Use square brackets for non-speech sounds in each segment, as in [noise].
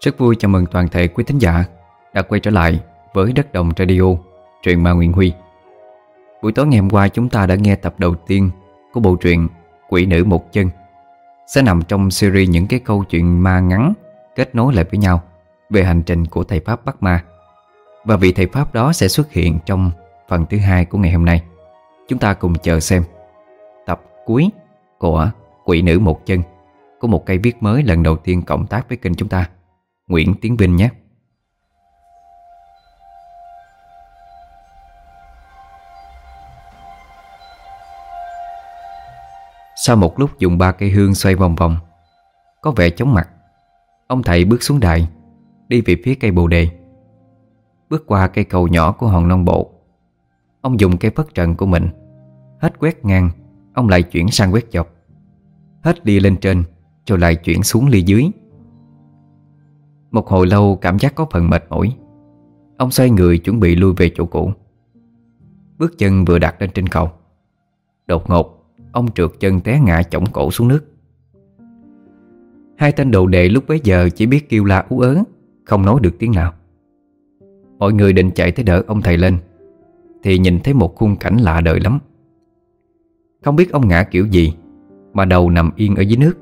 Rất vui chào mừng toàn thể quý thính giả đã quay trở lại với Đất Đồng Radio, truyện ma Nguyễn Huy. Buổi tối ngày hôm qua chúng ta đã nghe tập đầu tiên của bộ truyện Quỷ Nữ Một Chân sẽ nằm trong series những cái câu chuyện ma ngắn kết nối lại với nhau về hành trình của thầy Pháp Bắc Ma. Và vị thầy Pháp đó sẽ xuất hiện trong phần thứ hai của ngày hôm nay. Chúng ta cùng chờ xem tập cuối của Quỷ Nữ Một Chân của một cây viết mới lần đầu tiên cộng tác với kênh chúng ta Nguyễn Tiến Vinh nhé. Sau một lúc dùng ba cây hương xoay vòng vòng, Có vẻ chóng mặt, Ông thầy bước xuống đài, Đi về phía cây bồ đề. Bước qua cây cầu nhỏ của hòn non bộ, Ông dùng cây phất trận của mình, Hết quét ngang, Ông lại chuyển sang quét dọc. Hết đi lên trên, Rồi lại chuyển xuống ly dưới. Một hồi lâu cảm giác có phần mệt mỏi. Ông xoay người chuẩn bị lui về chỗ cũ. Bước chân vừa đặt lên trên cầu. Đột ngột, Ông trượt chân té ngã chổng cổ xuống nước. Hai tên đồ đệ lúc bấy giờ chỉ biết kêu la ú ớ, Không nói được tiếng nào. Mọi người định chạy tới đỡ ông thầy lên, Thì nhìn thấy một khung cảnh lạ đời lắm. Không biết ông ngã kiểu gì, Mà đầu nằm yên ở dưới nước.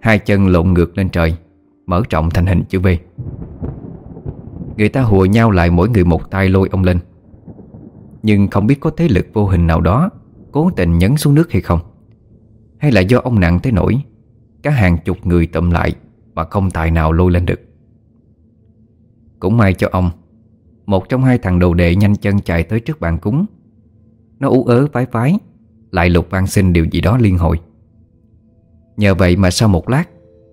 Hai chân lộn ngược lên trời. Mở rộng thành hình chữ V. Người ta hùa nhau lại mỗi người một tay lôi ông lên. Nhưng không biết có thế lực vô hình nào đó Cố tình nhấn xuống nước hay không. Hay là do ông nặng tới nổi Cả hàng chục người tụm lại Mà không tài nào lôi lên được. Cũng may cho ông, Một trong hai thằng đầu đệ nhanh chân chạy tới trước bàn cúng. Nó ú ớ phái phái, Lại lục van xin điều gì đó liên hồi. Nhờ vậy mà sau một lát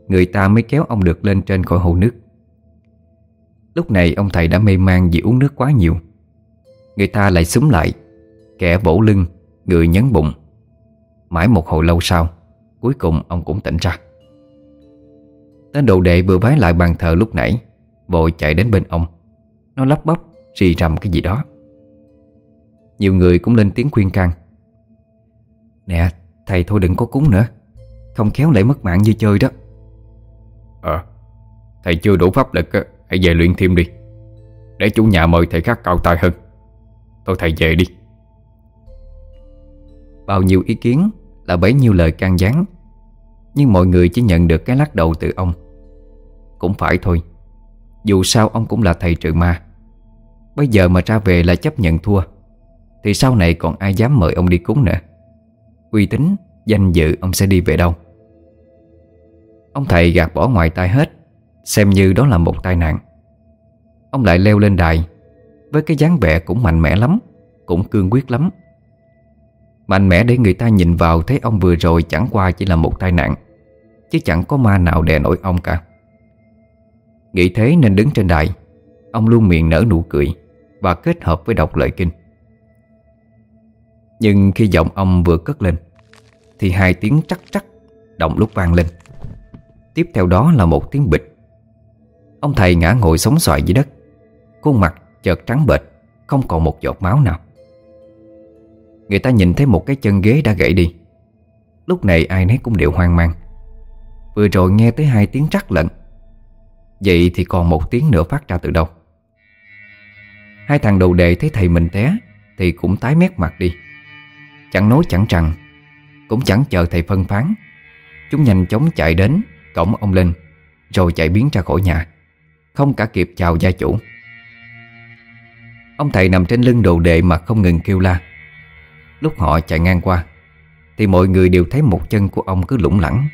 Người ta mới kéo ông được lên trên khỏi hồ nước. Lúc này ông thầy đã mê man vì uống nước quá nhiều. Người ta lại súng lại, Kẻ bổ lưng, Người nhấn bụng. Mãi một hồi lâu sau, Cuối cùng ông cũng tỉnh ra. Tên đồ đệ vừa vái lại bàn thờ lúc nãy, Vội chạy đến bên ông. Nó lắp bắp, rì rầm cái gì đó. Nhiều người cũng lên tiếng khuyên can. Nè, thầy thôi đừng có cúng nữa. Không khéo lại mất mạng như chơi đó. Ờ Thầy chưa đủ pháp lực Hãy về luyện thêm đi. Để chủ nhà mời thầy khác cao tay hơn. Tôi thầy về đi. Bao nhiêu ý kiến là bấy nhiêu lời can gián Nhưng mọi người chỉ nhận được cái lắc đầu từ ông. Cũng phải thôi Dù sao ông cũng là thầy trừ ma. Bây giờ mà ra về là chấp nhận thua Thì sau này còn ai dám mời ông đi cúng nữa? Uy tín, danh dự ông sẽ đi về đâu? Ông thầy gạt bỏ ngoài tai hết, Xem như đó là một tai nạn. Ông lại leo lên đài, Với cái dáng vẻ cũng mạnh mẽ lắm, Cũng cương quyết lắm. Mạnh mẽ để người ta nhìn vào Thấy ông vừa rồi chẳng qua chỉ là một tai nạn, Chứ chẳng có ma nào đè nổi ông cả. Nghĩ thế nên đứng trên đài, Ông luôn miệng nở nụ cười Và kết hợp với đọc lời kinh. Nhưng khi giọng ông vừa cất lên, Thì hai tiếng trắc trắc Động lúc vang lên. Tiếp theo đó là một tiếng bịch. Ông thầy ngã ngồi sống xoài dưới đất. Khuôn mặt chợt trắng bệch, Không còn một giọt máu nào. Người ta nhìn thấy một cái chân ghế đã gãy đi. Lúc này ai nấy cũng đều hoang mang. Vừa rồi nghe tới hai tiếng trắc lận Vậy thì còn một tiếng nữa phát ra từ đâu? Hai thằng đầu đề thấy thầy mình té, Thì cũng tái mét mặt đi. Chẳng nói chẳng rằng, Cũng chẳng chờ thầy phân phán. Chúng nhanh chóng chạy đến Cổng ông lên, Rồi chạy biến ra khỏi nhà. Không cả kịp chào gia chủ. Ông thầy nằm trên lưng đồ đệ mà không ngừng kêu la. Lúc họ chạy ngang qua, Thì mọi người đều thấy một chân của ông cứ lủng lẳng.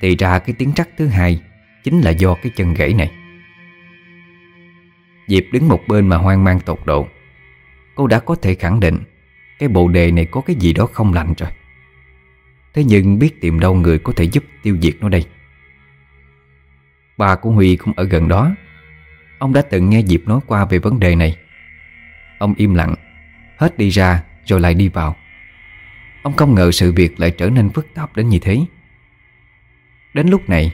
Thì ra cái tiếng trắc thứ hai Chính là do cái chân gãy này. Diệp đứng một bên mà hoang mang tột độ. Cô đã có thể khẳng định Cái bộ đề này có cái gì đó không lành rồi. Thế nhưng biết tìm đâu người có thể giúp tiêu diệt nó đây. Bà của Huy cũng ở gần đó. Ông đã từng nghe Diệp nói qua về vấn đề này. Ông im lặng Hết đi ra rồi lại đi vào. Ông không ngờ sự việc lại trở nên phức tạp đến như thế. Đến lúc này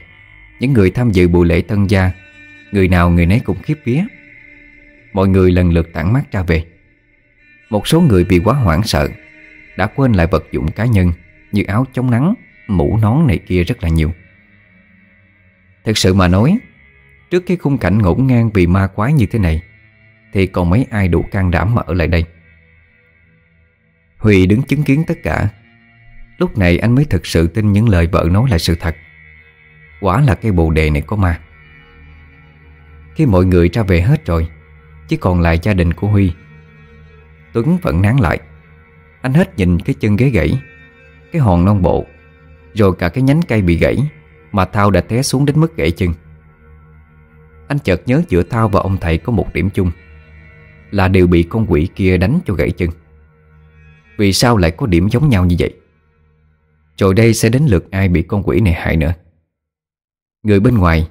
Những người tham dự buổi lễ tân gia Người nào người nấy cũng khiếp vía. Mọi người lần lượt tản mắt ra về. Một số người vì quá hoảng sợ Đã quên lại vật dụng cá nhân Như áo chống nắng, mũ nón này kia rất là nhiều. Thực sự mà nói, Trước cái khung cảnh ngổn ngang vì ma quái như thế này, Thì còn mấy ai đủ can đảm mà ở lại đây? Huy đứng chứng kiến tất cả. Lúc này anh mới thực sự tin những lời vợ nói là sự thật. Quả là cây bồ đề này có ma. Khi mọi người ra về hết rồi, Chỉ còn lại gia đình của Huy. Tuấn vẫn nán lại. Anh hết nhìn cái chân ghế gãy, Cái hòn non bộ, Rồi cả cái nhánh cây bị gãy. Mà Thao đã té xuống đến mức gãy chân. Anh chợt nhớ giữa Thao và ông thầy có một điểm chung, Là đều bị con quỷ kia đánh cho gãy chân. Vì sao lại có điểm giống nhau như vậy? Rồi đây sẽ đến lượt ai bị con quỷ này hại nữa? Người bên ngoài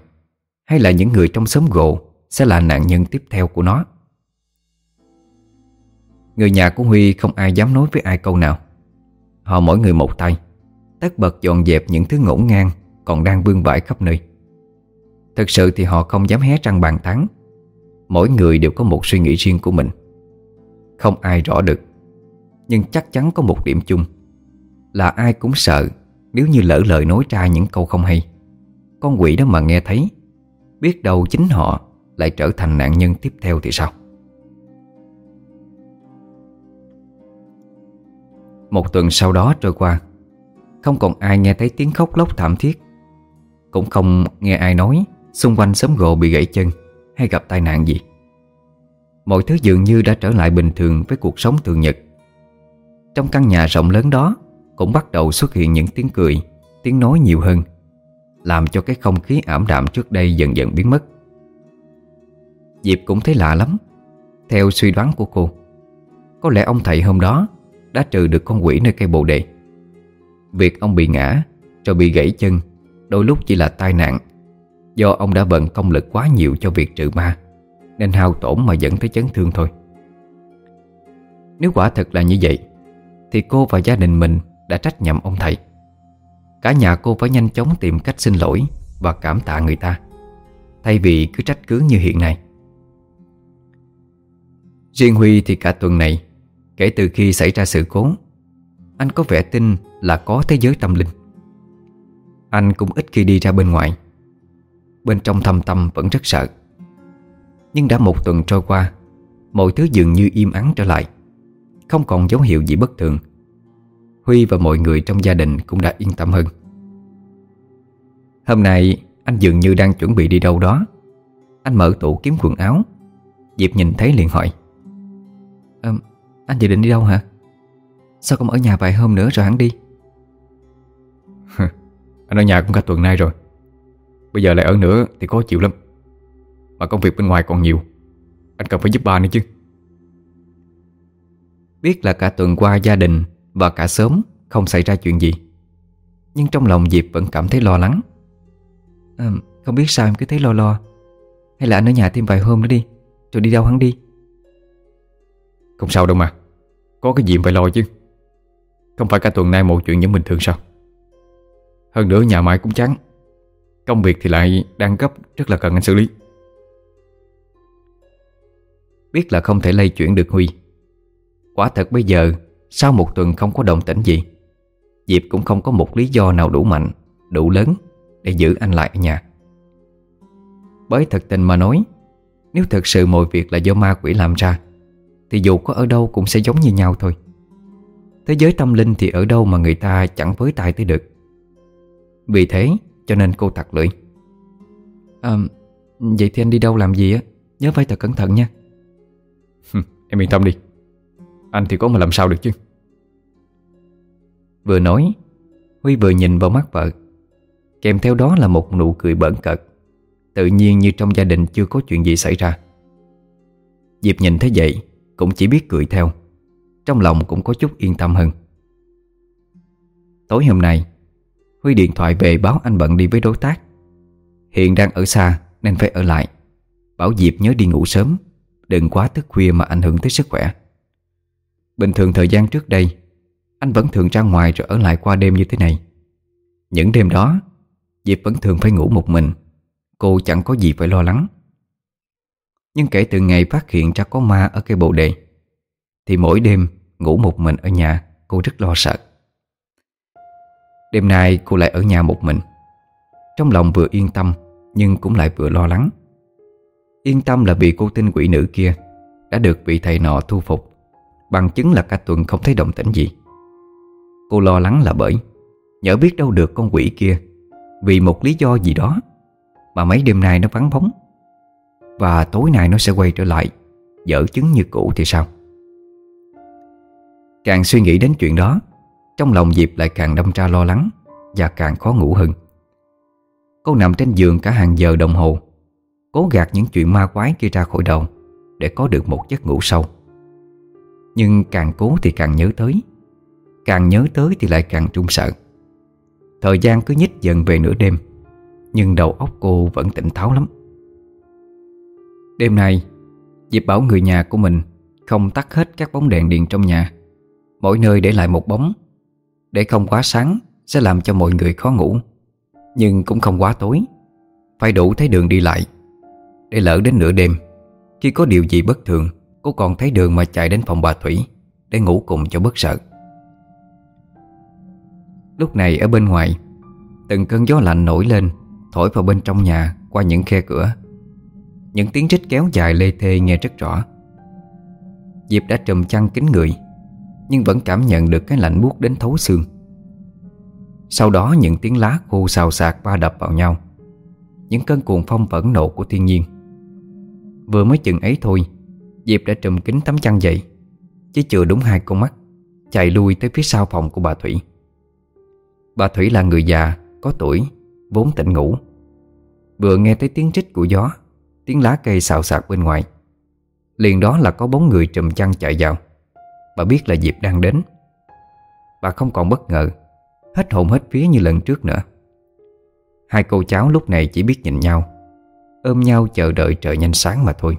Hay là những người trong xóm gỗ Sẽ là nạn nhân tiếp theo của nó? Người nhà của Huy không ai dám nói với ai câu nào. Họ mỗi người một tay, Tất bật dọn dẹp những thứ ngổn ngang còn đang vương vãi khắp nơi. Thực sự thì họ không dám hé răng bàn tán. Mỗi người đều có một suy nghĩ riêng của mình. Không ai rõ được, Nhưng chắc chắn có một điểm chung, Là ai cũng sợ Nếu như lỡ lời nói ra những câu không hay. Con quỷ đó mà nghe thấy, Biết đâu chính họ Lại trở thành nạn nhân tiếp theo thì sao? Một tuần sau đó trôi qua, Không còn ai nghe thấy tiếng khóc lóc thảm thiết cũng không nghe ai nói, Xung quanh xóm gồ bị gãy chân, Hay gặp tai nạn gì. Mọi thứ dường như đã trở lại bình thường Với cuộc sống thường nhật. Trong căn nhà rộng lớn đó, Cũng bắt đầu xuất hiện những tiếng cười, Tiếng nói nhiều hơn, Làm cho cái không khí ảm đạm trước đây dần dần biến mất. Diệp cũng thấy lạ lắm, Theo suy đoán của cô. Có lẽ ông thầy hôm đó đã trừ được con quỷ nơi cây bồ đề. Việc ông bị ngã, Rồi bị gãy chân Đôi lúc chỉ là tai nạn. Do ông đã bận công lực quá nhiều cho việc trừ ma, Nên hao tổn mà dẫn tới chấn thương thôi. Nếu quả thật là như vậy, Thì cô và gia đình mình đã trách nhầm ông thầy. Cả nhà cô phải nhanh chóng tìm cách xin lỗi Và cảm tạ người ta, Thay vì cứ trách cứ như hiện nay. Riêng Huy thì cả tuần này, Kể từ khi xảy ra sự cố, Anh có vẻ tin là có thế giới tâm linh. Anh cũng ít khi đi ra bên ngoài. Bên trong thầm tâm vẫn rất sợ. Nhưng đã một tuần trôi qua Mọi thứ dường như im ắng trở lại. Không còn dấu hiệu gì bất thường. Huy và mọi người trong gia đình cũng đã yên tâm hơn. Hôm nay anh dường như đang chuẩn bị đi đâu đó. Anh mở tủ kiếm quần áo. Diệp nhìn thấy liền hỏi. À, anh dự định đi đâu hả? Sao không ở nhà vài hôm nữa rồi hắn đi? Anh ở nhà cũng cả tuần nay rồi. Bây giờ lại ở nữa thì khó chịu lắm. Mà công việc bên ngoài còn nhiều. Anh cần phải giúp ba nữa chứ. Biết là cả tuần qua gia đình Và cả sớm không xảy ra chuyện gì. Nhưng trong lòng Diệp vẫn cảm thấy lo lắng. À, Không biết sao em cứ thấy lo lo. Hay là anh ở nhà thêm vài hôm nữa đi Rồi đi đâu hắn đi? Không sao đâu mà. Có cái gì phải lo chứ. Không phải cả tuần nay một chuyện những bình thường sao hơn nữa nhà máy cũng chán. Công việc thì lại đang gấp, Rất là cần anh xử lý. Biết là không thể lây chuyển được Huy. Quả thật bây giờ, Sau một tuần không có động tĩnh gì, Diệp cũng không có một lý do nào đủ mạnh, Đủ lớn Để giữ anh lại ở nhà. Bởi thật tình mà nói, Nếu thật sự mọi việc là do ma quỷ làm ra, thì dù có ở đâu cũng sẽ giống như nhau thôi. Thế giới tâm linh thì ở đâu mà người ta chẳng với tay tới được. Vì thế cho nên cô tặc lưỡi. À Vậy thì anh đi đâu làm gì á? Nhớ phải thật cẩn thận nha. Em yên tâm đi. Anh thì có mà làm sao được chứ? Vừa nói Huy vừa nhìn vào mắt vợ. Kèm theo đó là một nụ cười bẩn cợt. Tự nhiên như trong gia đình chưa có chuyện gì xảy ra. Diệp nhìn thấy vậy cũng chỉ biết cười theo. Trong lòng cũng có chút yên tâm hơn. Tối hôm nay Huy điện thoại về báo anh bận đi với đối tác. Hiện đang ở xa Nên phải ở lại. Bảo Diệp nhớ đi ngủ sớm. Đừng quá thức khuya mà ảnh hưởng tới sức khỏe. Bình thường thời gian trước đây, Anh vẫn thường ra ngoài rồi ở lại qua đêm như thế này. Những đêm đó, Diệp vẫn thường phải ngủ một mình. Cô chẳng có gì phải lo lắng. Nhưng kể từ ngày phát hiện ra có ma ở cây bồ đề, Thì mỗi đêm ngủ một mình ở nhà, Cô rất lo sợ. Đêm nay cô lại ở nhà một mình. Trong lòng vừa yên tâm, Nhưng cũng lại vừa lo lắng. Yên tâm là vì cô tinh quỷ nữ kia Đã được vị thầy nọ thu phục, Bằng chứng là cả tuần không thấy động tĩnh gì. Cô lo lắng là bởi, Nhỡ biết đâu được con quỷ kia Vì một lý do gì đó Mà mấy đêm nay nó vắng bóng. Và tối nay nó sẽ quay trở lại, Dở chứng như cũ thì sao? Càng suy nghĩ đến chuyện đó trong lòng Diệp lại càng đâm ra lo lắng Và càng khó ngủ hơn. Cô nằm trên giường cả hàng giờ đồng hồ, Cố gạt những chuyện ma quái kia ra khỏi đầu Để có được một giấc ngủ sâu. Nhưng càng cố thì càng nhớ tới, Càng nhớ tới thì lại càng trung sợ. Thời gian cứ nhích dần về nửa đêm, Nhưng đầu óc cô vẫn tỉnh táo lắm. Đêm nay, Diệp bảo người nhà của mình Không tắt hết các bóng đèn điện trong nhà, Mỗi nơi để lại một bóng để không quá sáng, Sẽ làm cho mọi người khó ngủ. Nhưng cũng không quá tối. Phải đủ thấy đường đi lại. Để lỡ đến nửa đêm, Khi có điều gì bất thường, Cô còn thấy đường mà chạy đến phòng bà Thủy Để ngủ cùng cho bất sợ. Lúc này ở bên ngoài, Từng cơn gió lạnh nổi lên, Thổi vào bên trong nhà qua những khe cửa. Những tiếng rít kéo dài lê thê nghe rất rõ. Diệp đã trùm chăn kín người nhưng vẫn cảm nhận được cái lạnh buốt đến thấu xương. Sau đó những tiếng lá khô xào xạc va đập vào nhau. Những cơn cuồng phong phẫn nộ của thiên nhiên. Vừa mới chừng ấy thôi Diệp đã trùm kính tấm chăn dậy Chỉ chừa đúng hai con mắt Chạy lui tới phía sau phòng của bà Thủy. Bà Thủy là người già, có tuổi, vốn tỉnh ngủ. Vừa nghe thấy tiếng trích của gió Tiếng lá cây xào xạc bên ngoài Liền đó là có bóng người trùm chăn chạy vào. Bà biết là Diệp đang đến. Bà không còn bất ngờ Hết hồn hết phía như lần trước nữa. Hai cô cháu lúc này chỉ biết nhìn nhau Ôm nhau chờ đợi trời nhanh sáng mà thôi.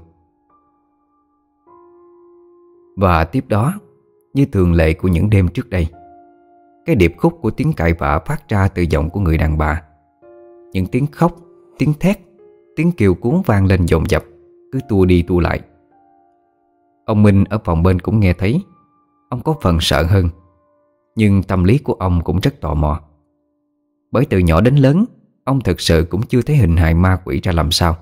Và tiếp đó Như thường lệ của những đêm trước đây cái điệp khúc của tiếng cãi vã phát ra từ giọng của người đàn bà. Những tiếng khóc, tiếng thét Tiếng kêu cuốn vang lên dồn dập Cứ tua đi tua lại. Ông Minh ở phòng bên cũng nghe thấy Ông có phần sợ hơn, Nhưng tâm lý của ông cũng rất tò mò. Bởi từ nhỏ đến lớn, Ông thực sự cũng chưa thấy hình hài ma quỷ ra làm sao.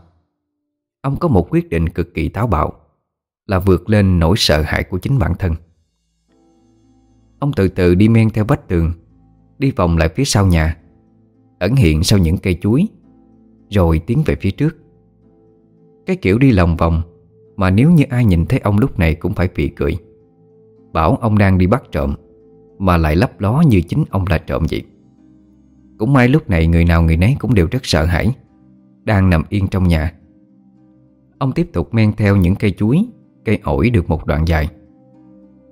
Ông có một quyết định cực kỳ táo bạo, Là vượt lên nỗi sợ hãi của chính bản thân. Ông từ từ đi men theo vách tường, Đi vòng lại phía sau nhà, Ẩn hiện sau những cây chuối, Rồi tiến về phía trước. Cái kiểu đi lòng vòng Mà nếu như ai nhìn thấy ông lúc này cũng phải phì cười. Bảo ông đang đi bắt trộm, Mà lại lấp ló như chính ông là trộm vậy. Cũng may lúc này người nào người nấy cũng đều rất sợ hãi, Đang nằm yên trong nhà. Ông tiếp tục men theo những cây chuối, Cây ổi được một đoạn dài.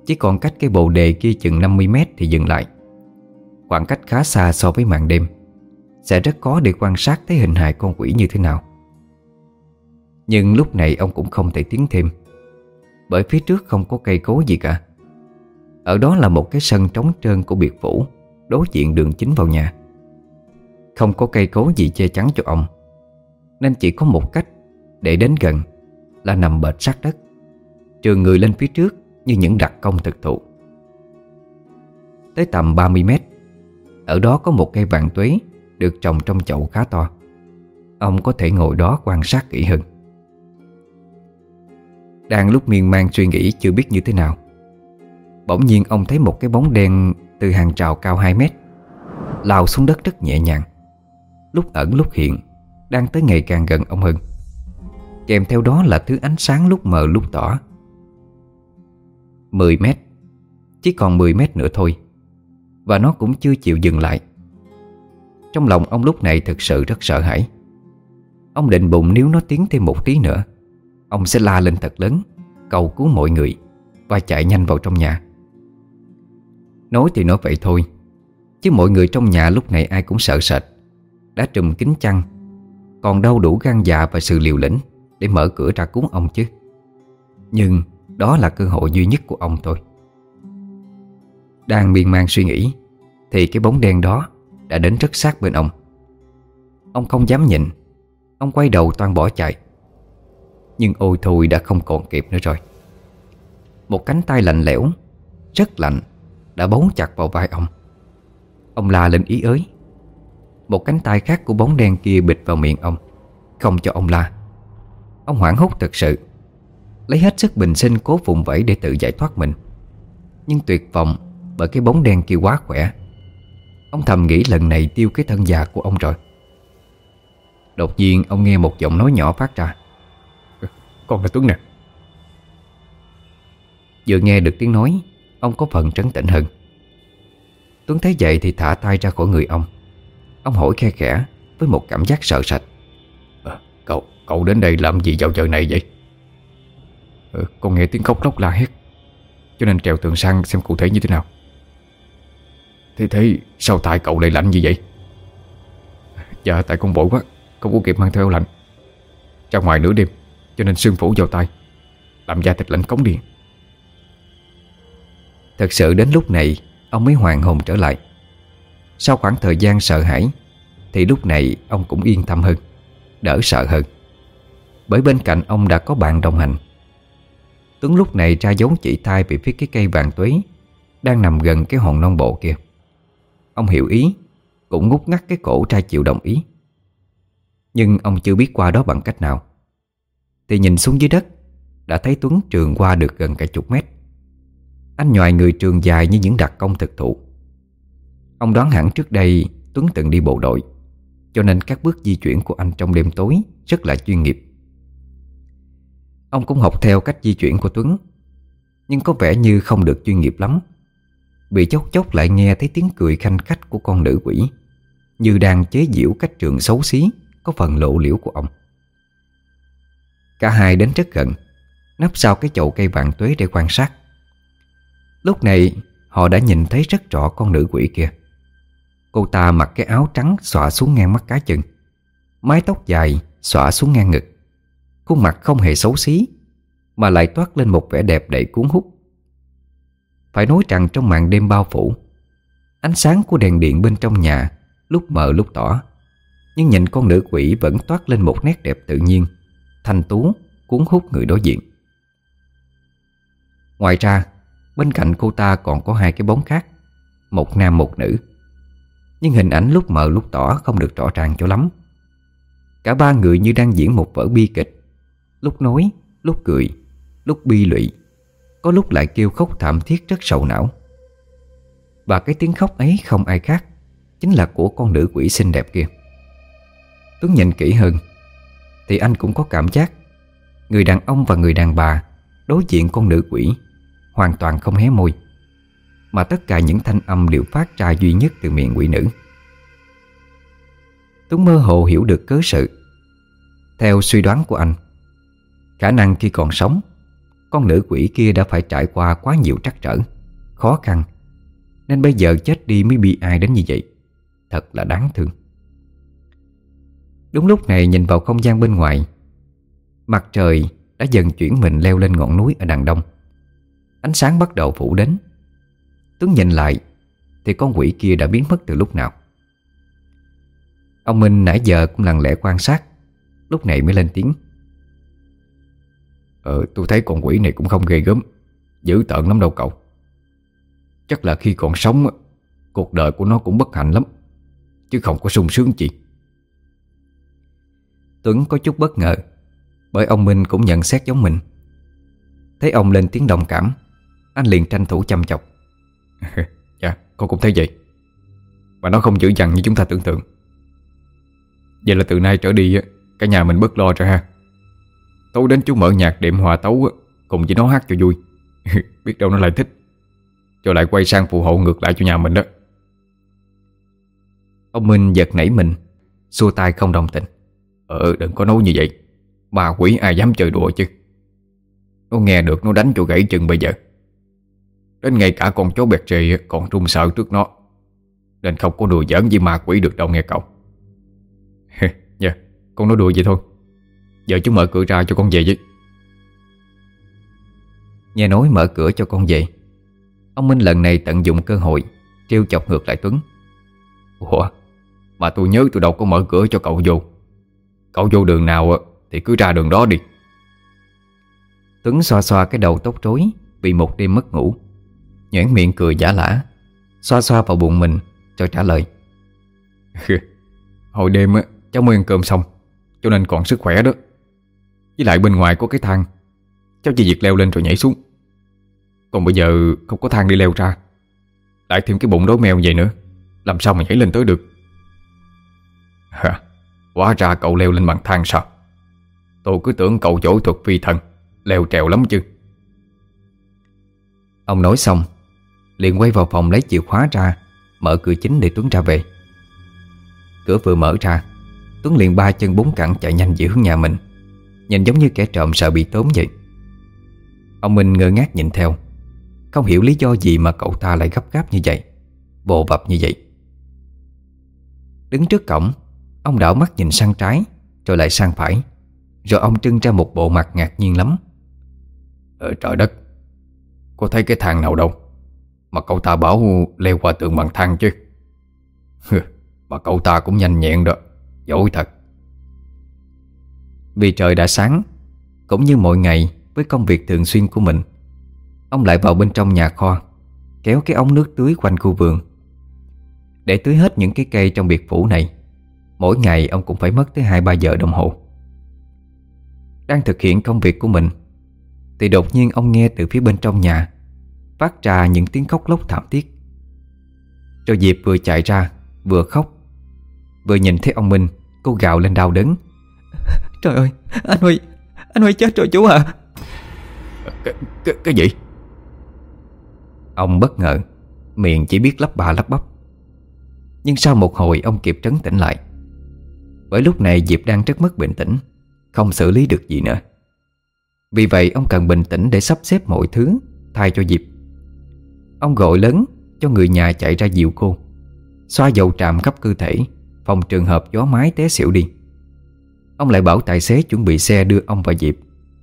Chỉ còn cách cái bồ đề kia chừng 50 mét thì dừng lại. Khoảng cách khá xa so với màn đêm, Sẽ rất khó để quan sát thấy hình hài con quỷ như thế nào. Nhưng lúc này ông cũng không thể tiến thêm, Bởi phía trước không có cây cối gì cả. Ở đó là một cái sân trống trơn của biệt phủ, Đối diện đường chính vào nhà. Không có cây cối gì che chắn cho ông, Nên chỉ có một cách Để đến gần Là nằm bệt sát đất Trường người lên phía trước như những đặc công thực thụ. Tới tầm 30 mét, Ở đó có một cây vạn tuế Được trồng trong chậu khá to. Ông có thể ngồi đó quan sát kỹ hơn. Đang lúc miên man suy nghĩ chưa biết như thế nào Bỗng nhiên ông thấy một cái bóng đen Từ hàng trào cao 2 mét, Lao xuống đất rất nhẹ nhàng. Lúc ẩn, lúc hiện, Đang tới ngày càng gần ông hơn Kèm theo đó là thứ ánh sáng lúc mờ, lúc tỏ. 10 mét, Chỉ còn 10 mét nữa thôi, Và nó cũng chưa chịu dừng lại. Trong lòng ông lúc này thực sự rất sợ hãi. Ông định bụng nếu nó tiến thêm một tí nữa, Ông sẽ la lên thật lớn, Cầu cứu mọi người, Và chạy nhanh vào trong nhà. Nói thì nói vậy thôi. Chứ mọi người trong nhà lúc này ai cũng sợ sệt. Đã trùm kính chăn, Còn đâu đủ gan dạ và sự liều lĩnh Để mở cửa ra cúng ông chứ. Nhưng đó là cơ hội duy nhất của ông thôi. Đang miên man suy nghĩ, Thì cái bóng đen đó Đã đến rất sát bên ông. Ông không dám nhìn, Ông quay đầu toan bỏ chạy. Nhưng ôi thôi đã không còn kịp nữa rồi. Một cánh tay lạnh lẽo, Rất lạnh đã bấu chặt vào vai ông. Ông la lên ý ới. Một cánh tay khác của bóng đen kia bịt vào miệng ông Không cho ông la. Ông hoảng hốt thật sự Lấy hết sức bình sinh cố vùng vẫy để tự giải thoát mình. Nhưng tuyệt vọng Bởi cái bóng đen kia quá khỏe. Ông thầm nghĩ lần này tiêu cái thân già của ông rồi. Đột nhiên ông nghe một giọng nói nhỏ phát ra. Con là Tuấn nè. Vừa nghe được tiếng nói Ông có phần trấn tĩnh hơn. Tuấn thấy vậy thì thả tay ra khỏi người ông. Ông hỏi khe khẽ Với một cảm giác sợ sệt. À, Cậu cậu đến đây làm gì vào giờ này vậy? À, Con nghe tiếng khóc lóc la hét Cho nên trèo tường sang xem cụ thể như thế nào. Thế thế sao tay cậu lại lạnh như vậy? Dạ tại con bội quá Không có kịp mang theo lạnh. Ra ngoài nửa đêm Cho nên sương phủ vào tay Làm da thịt lạnh cống điện Thật sự đến lúc này, Ông mới hoàn hồn trở lại. Sau khoảng thời gian sợ hãi, Thì lúc này ông cũng yên tâm hơn, Đỡ sợ hơn. Bởi bên cạnh ông đã có bạn đồng hành. Tuấn lúc này ra dấu chỉ tay Về phía cái cây vàng tuế, Đang nằm gần cái hòn non bộ kia. Ông hiểu ý, Cũng ngút ngắt cái cổ trai chịu đồng ý. Nhưng ông chưa biết qua đó bằng cách nào. Thì nhìn xuống dưới đất, Đã thấy Tuấn trường qua được gần cả chục mét. Anh nhòi người trường dài như những đặc công thực thụ. Ông đoán hẳn trước đây Tuấn từng đi bộ đội, Cho nên các bước di chuyển của anh trong đêm tối Rất là chuyên nghiệp. Ông cũng học theo cách di chuyển của Tuấn, Nhưng có vẻ như không được chuyên nghiệp lắm. Bị chốc chốc lại nghe thấy tiếng cười khanh khách của con nữ quỷ, Như đang chế giễu cách trường xấu xí, Có phần lộ liễu của ông. Cả hai đến rất gần, Nấp sau cái chậu cây vàng tuế để quan sát. Lúc này, họ đã nhìn thấy rất rõ con nữ quỷ kia. Cô ta mặc cái áo trắng xõa xuống ngang mắt cá chân, Mái tóc dài xõa xuống ngang ngực. Khuôn mặt không hề xấu xí, Mà lại toát lên một vẻ đẹp đầy cuốn hút. Phải nói rằng trong màn đêm bao phủ, Ánh sáng của đèn điện bên trong nhà Lúc mờ lúc tỏ, Nhưng nhìn con nữ quỷ vẫn toát lên một nét đẹp tự nhiên, Thanh tú, Cuốn hút người đối diện. Ngoài ra Bên cạnh cô ta còn có hai cái bóng khác Một nam một nữ. Nhưng hình ảnh lúc mờ lúc tỏ Không được rõ ràng cho lắm. Cả ba người như đang diễn một vở bi kịch. Lúc nói, lúc cười Lúc bi lụy có lúc lại kêu khóc thảm thiết rất sầu não. Và cái tiếng khóc ấy không ai khác Chính là của con nữ quỷ xinh đẹp kia. Tuấn nhìn kỹ hơn Thì anh cũng có cảm giác Người đàn ông và người đàn bà Đối diện con nữ quỷ Hoàn toàn không hé môi, Mà tất cả những thanh âm đều phát ra duy nhất từ miệng quỷ nữ. Tuấn mơ hồ hiểu được cớ sự. Theo suy đoán của anh, Khả năng khi còn sống, con nữ quỷ kia đã phải trải qua quá nhiều trắc trở, Khó khăn, Nên bây giờ chết đi mới bị ai đến như vậy. Thật là đáng thương. Đúng lúc này nhìn vào không gian bên ngoài, Mặt trời đã dần chuyển mình leo lên ngọn núi ở đằng đông. Ánh sáng bắt đầu phủ đến. Tuấn nhìn lại, Thì con quỷ kia đã biến mất từ lúc nào. Ông Minh nãy giờ cũng lặng lẽ quan sát, Lúc này mới lên tiếng. Ờ tôi thấy con quỷ này cũng không ghê gớm, Dữ tợn lắm đâu cậu. Chắc là khi còn sống, Cuộc đời của nó cũng bất hạnh lắm, Chứ không có sung sướng gì. Tuấn có chút bất ngờ, Bởi ông Minh cũng nhận xét giống mình. Thấy ông lên tiếng đồng cảm anh liền tranh thủ chăm chọc. [laughs] Dạ con cũng thấy vậy. Mà nó không dữ dằn như chúng ta tưởng tượng. Vậy là từ nay trở đi Cả nhà mình bớt lo rồi ha. Tối đến chú mở nhạc đệm hòa tấu Cùng với nó hát cho vui. [laughs] Biết đâu nó lại thích. Cho lại quay sang phù hộ ngược lại cho nhà mình đó. Ông Minh giật nảy mình, Xua tay không đồng tình. Ờ đừng có nói như vậy. Bà quỷ ai dám chơi đùa chứ? Nó nghe được, nó đánh cho gãy chân bây giờ. Đến ngay cả con chó bẹt rì Còn run sợ trước nó. Nên không có đùa giỡn với ma quỷ được đâu nghe cậu. [laughs] Dạ Con nói đùa vậy thôi. Giờ chú mở cửa ra cho con về với. Nghe nói mở cửa cho con về. Ông Minh lần này tận dụng cơ hội Trêu chọc ngược lại Tuấn. Ủa Mà tôi nhớ tôi đâu có mở cửa cho cậu vô. Cậu vô đường nào Thì cứ ra đường đó đi. Tuấn xoa xoa cái đầu tóc rối Vì một đêm mất ngủ Nhoảng miệng cười giả lả Xoa xoa vào bụng mình Rồi trả lời. Hồi đêm cháu mới ăn cơm xong Cho nên còn sức khỏe đó. Với lại bên ngoài có cái thang Cháu chỉ việc leo lên rồi nhảy xuống. Còn bây giờ không có thang đi leo ra Lại thêm cái bụng đố mèo vậy nữa Làm sao mà nhảy lên tới được? Hả Hóa ra cậu leo lên bằng thang sao? Tôi cứ tưởng cậu chỗ thuật phi thần Leo trèo lắm chứ. Ông nói xong liền quay vào phòng lấy chìa khóa ra, Mở cửa chính để Tuấn ra về. Cửa vừa mở ra, Tuấn liền ba chân bốn cẳng chạy nhanh về hướng nhà mình, Nhìn giống như kẻ trộm sợ bị tóm vậy. Ông Minh ngơ ngác nhìn theo, Không hiểu lý do gì mà cậu ta lại gấp gáp như vậy Bồ vập như vậy. Đứng trước cổng, Ông đảo mắt nhìn sang trái, Rồi lại sang phải, Rồi ông trưng ra một bộ mặt ngạc nhiên lắm. Ờ trời đất, Có thấy cái thằng nào đâu? Mà cậu ta bảo leo qua tường bằng thang chứ. Mà cậu ta cũng nhanh nhẹn đó. Dỗi thật. Vì trời đã sáng, Cũng như mọi ngày với công việc thường xuyên của mình, Ông lại vào bên trong nhà kho, Kéo cái ống nước tưới quanh khu vườn. Để tưới hết những cái cây trong biệt phủ này, Mỗi ngày ông cũng phải mất tới 2-3 giờ đồng hồ. Đang thực hiện công việc của mình, Thì đột nhiên ông nghe từ phía bên trong nhà Phát ra những tiếng khóc lóc thảm thiết. Rồi Diệp vừa chạy ra Vừa khóc Vừa nhìn thấy ông Minh Cô gào lên đau đớn. [laughs] Trời ơi Anh Huy Anh Huy chết rồi chú à cái, cái, cái gì? Ông bất ngờ Miệng chỉ biết lắp bà lắp bắp. Nhưng sau một hồi ông kịp trấn tĩnh lại. Bởi lúc này Diệp đang rất mất bình tĩnh Không xử lý được gì nữa. Vì vậy ông cần bình tĩnh để sắp xếp mọi thứ Thay cho Diệp Ông gọi lớn, cho người nhà chạy ra dịu cô. Xoa dầu tràm khắp cơ thể, Phòng trường hợp gió mái té xỉu đi. Ông lại bảo tài xế chuẩn bị xe đưa ông và Diệp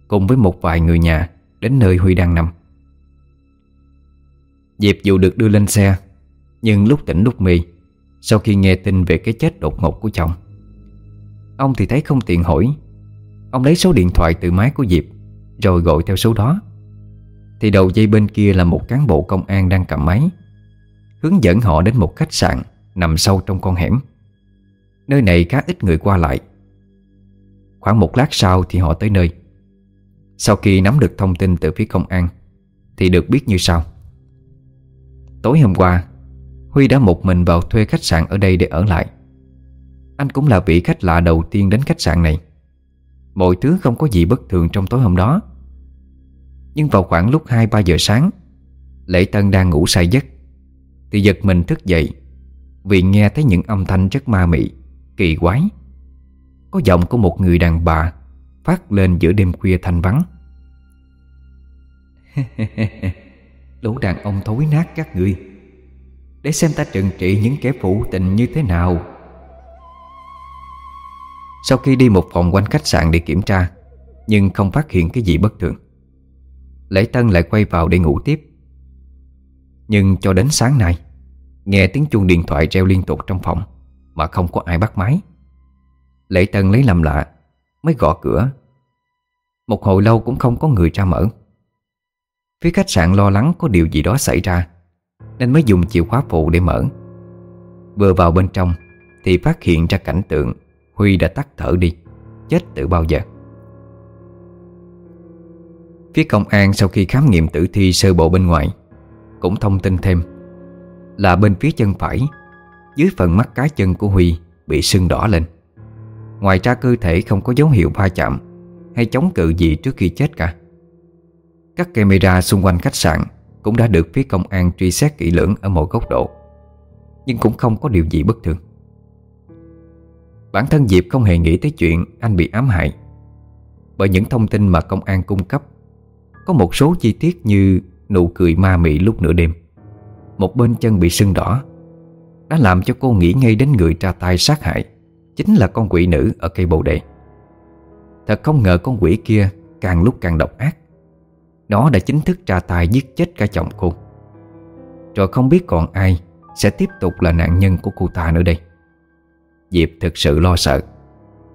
Cùng với một vài người nhà Đến nơi Huy đang nằm. Diệp dù được đưa lên xe, Nhưng lúc tỉnh lúc mì Sau khi nghe tin về cái chết đột ngột của chồng, Ông thì thấy không tiện hỏi. Ông lấy số điện thoại từ máy của Diệp, Rồi gọi theo số đó. Thì đầu dây bên kia là một cán bộ công an đang cầm máy. Hướng dẫn họ đến một khách sạn Nằm sâu trong con hẻm. Nơi này khá ít người qua lại. Khoảng một lát sau thì họ tới nơi. Sau khi nắm được thông tin từ phía công an, Thì được biết như sau. Tối hôm qua, Huy đã một mình vào thuê khách sạn ở đây để ở lại. Anh cũng là vị khách lạ đầu tiên đến khách sạn này. Mọi thứ không có gì bất thường trong tối hôm đó. Nhưng vào khoảng lúc 2-3 giờ sáng, Lễ Tân đang ngủ say giấc. Thì giật mình thức dậy, Vì nghe thấy những âm thanh rất ma mị, Kỳ quái. Có giọng của một người đàn bà Phát lên giữa đêm khuya thanh vắng. [laughs] Lũ đàn ông thối nát các người. Để xem ta trừng trị những kẻ phụ tình như thế nào. Sau khi đi một vòng quanh khách sạn để kiểm tra, Nhưng không phát hiện cái gì bất thường. Lễ Tân lại quay vào để ngủ tiếp. Nhưng cho đến sáng nay, Nghe tiếng chuông điện thoại reo liên tục trong phòng Mà không có ai bắt máy. Lễ Tân lấy làm lạ, Mới gõ cửa. Một hồi lâu cũng không có người ra mở. Phía khách sạn lo lắng có điều gì đó xảy ra, Nên mới dùng chìa khóa phụ để mở. Vừa vào bên trong Thì phát hiện ra cảnh tượng Huy đã tắt thở đi, Chết từ bao giờ. Phía công an sau khi khám nghiệm tử thi sơ bộ bên ngoài, Cũng thông tin thêm Là bên phía chân phải, Dưới phần mắt cá chân của Huy Bị sưng đỏ lên. Ngoài ra cơ thể không có dấu hiệu va chạm Hay chống cự gì trước khi chết cả. Các camera xung quanh khách sạn Cũng đã được phía công an truy xét kỹ lưỡng Ở mọi góc độ, Nhưng cũng không có điều gì bất thường. Bản thân Diệp không hề nghĩ tới chuyện Anh bị ám hại, Bởi những thông tin mà công an cung cấp có một số chi tiết như Nụ cười ma mị lúc nửa đêm. Một bên chân bị sưng đỏ, Đã làm cho cô nghĩ ngay đến người tra tay sát hại, Chính là con quỷ nữ ở cây bồ đề. Thật không ngờ con quỷ kia Càng lúc càng độc ác. Nó đã chính thức tra tài giết chết cả chồng cô. Rồi không biết còn ai Sẽ tiếp tục là nạn nhân của cô ta nữa đây. Diệp thực sự lo sợ,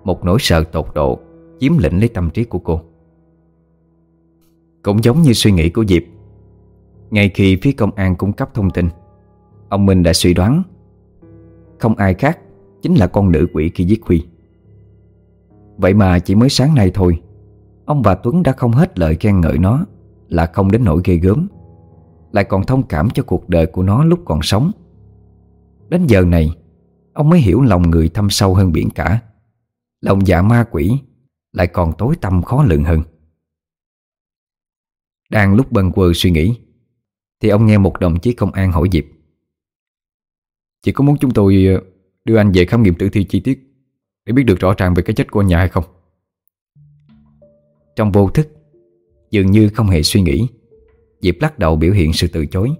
Một nỗi sợ tột độ Chiếm lĩnh lấy tâm trí của cô. Cũng giống như suy nghĩ của Diệp. Ngay khi phía công an cung cấp thông tin, Ông Minh đã suy đoán, Không ai khác Chính là con nữ quỷ khi giết Huy. Vậy mà chỉ mới sáng nay thôi, Ông và Tuấn đã không hết lời khen ngợi nó Là không đến nỗi ghê gớm, Lại còn thông cảm cho cuộc đời của nó lúc còn sống. Đến giờ này, Ông mới hiểu lòng người thâm sâu hơn biển cả, Lòng dạ ma quỷ Lại còn tối tăm khó lường hơn. Đang lúc bần quờ suy nghĩ. Thì ông nghe một đồng chí công an hỏi Diệp. Chị có muốn chúng tôi ờ, đưa anh về khám nghiệm tử thi chi tiết Để biết được rõ ràng về cái chết của anh nhà hay không? Trong vô thức, Dường như không hề suy nghĩ, Diệp lắc đầu biểu hiện sự từ chối.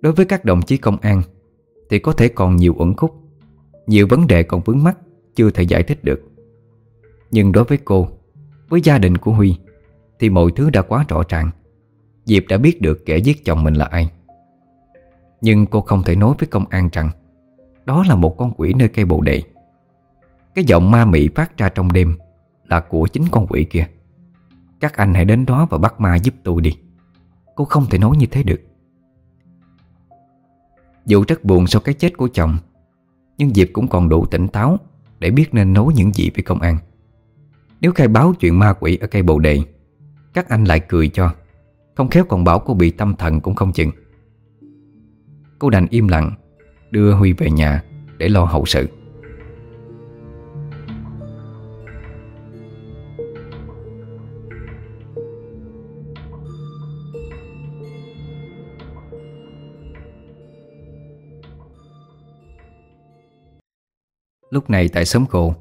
Đối với các đồng chí công an, Thì có thể còn nhiều uẩn khúc, Nhiều vấn đề còn vướng mắc Chưa thể giải thích được. Nhưng đối với cô, Với gia đình của Huy thì mọi thứ đã quá rõ ràng. Diệp đã biết được kẻ giết chồng mình là ai. Nhưng cô không thể nói với công an rằng Đó là một con quỷ nơi cây bồ đề. Cái giọng ma mị phát ra trong đêm Là của chính con quỷ kia. Các anh hãy đến đó và bắt ma giúp tôi đi. Cô không thể nói như thế được. Dù rất buồn sau cái chết của chồng, Nhưng Diệp cũng còn đủ tỉnh táo Để biết nên nói những gì với công an. Nếu khai báo chuyện ma quỷ ở cây bồ đề các anh lại cười cho. Không khéo còn bảo cô bị tâm thần cũng không chừng. Cô đành im lặng Đưa Huy về nhà Để lo hậu sự. Lúc này tại xóm cổ,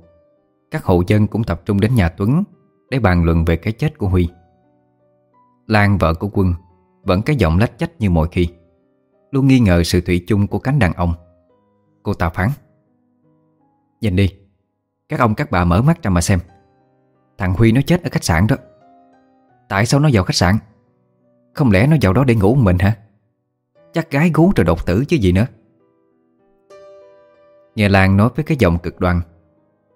Các hộ dân cũng tập trung đến nhà Tuấn Để bàn luận về cái chết của Huy. Lan vợ của Quân, Vẫn cái giọng lách chách như mọi khi. Luôn nghi ngờ sự thủy chung của cánh đàn ông. Cô ta phán, Nhìn đi, Các ông các bà mở mắt ra mà xem. Thằng Huy nó chết ở khách sạn đó. Tại sao nó vào khách sạn? Không lẽ nó vào đó để ngủ một mình hả? Chắc gái gú rồi độc tử chứ gì nữa. Nghe Lan nói với cái giọng cực đoan,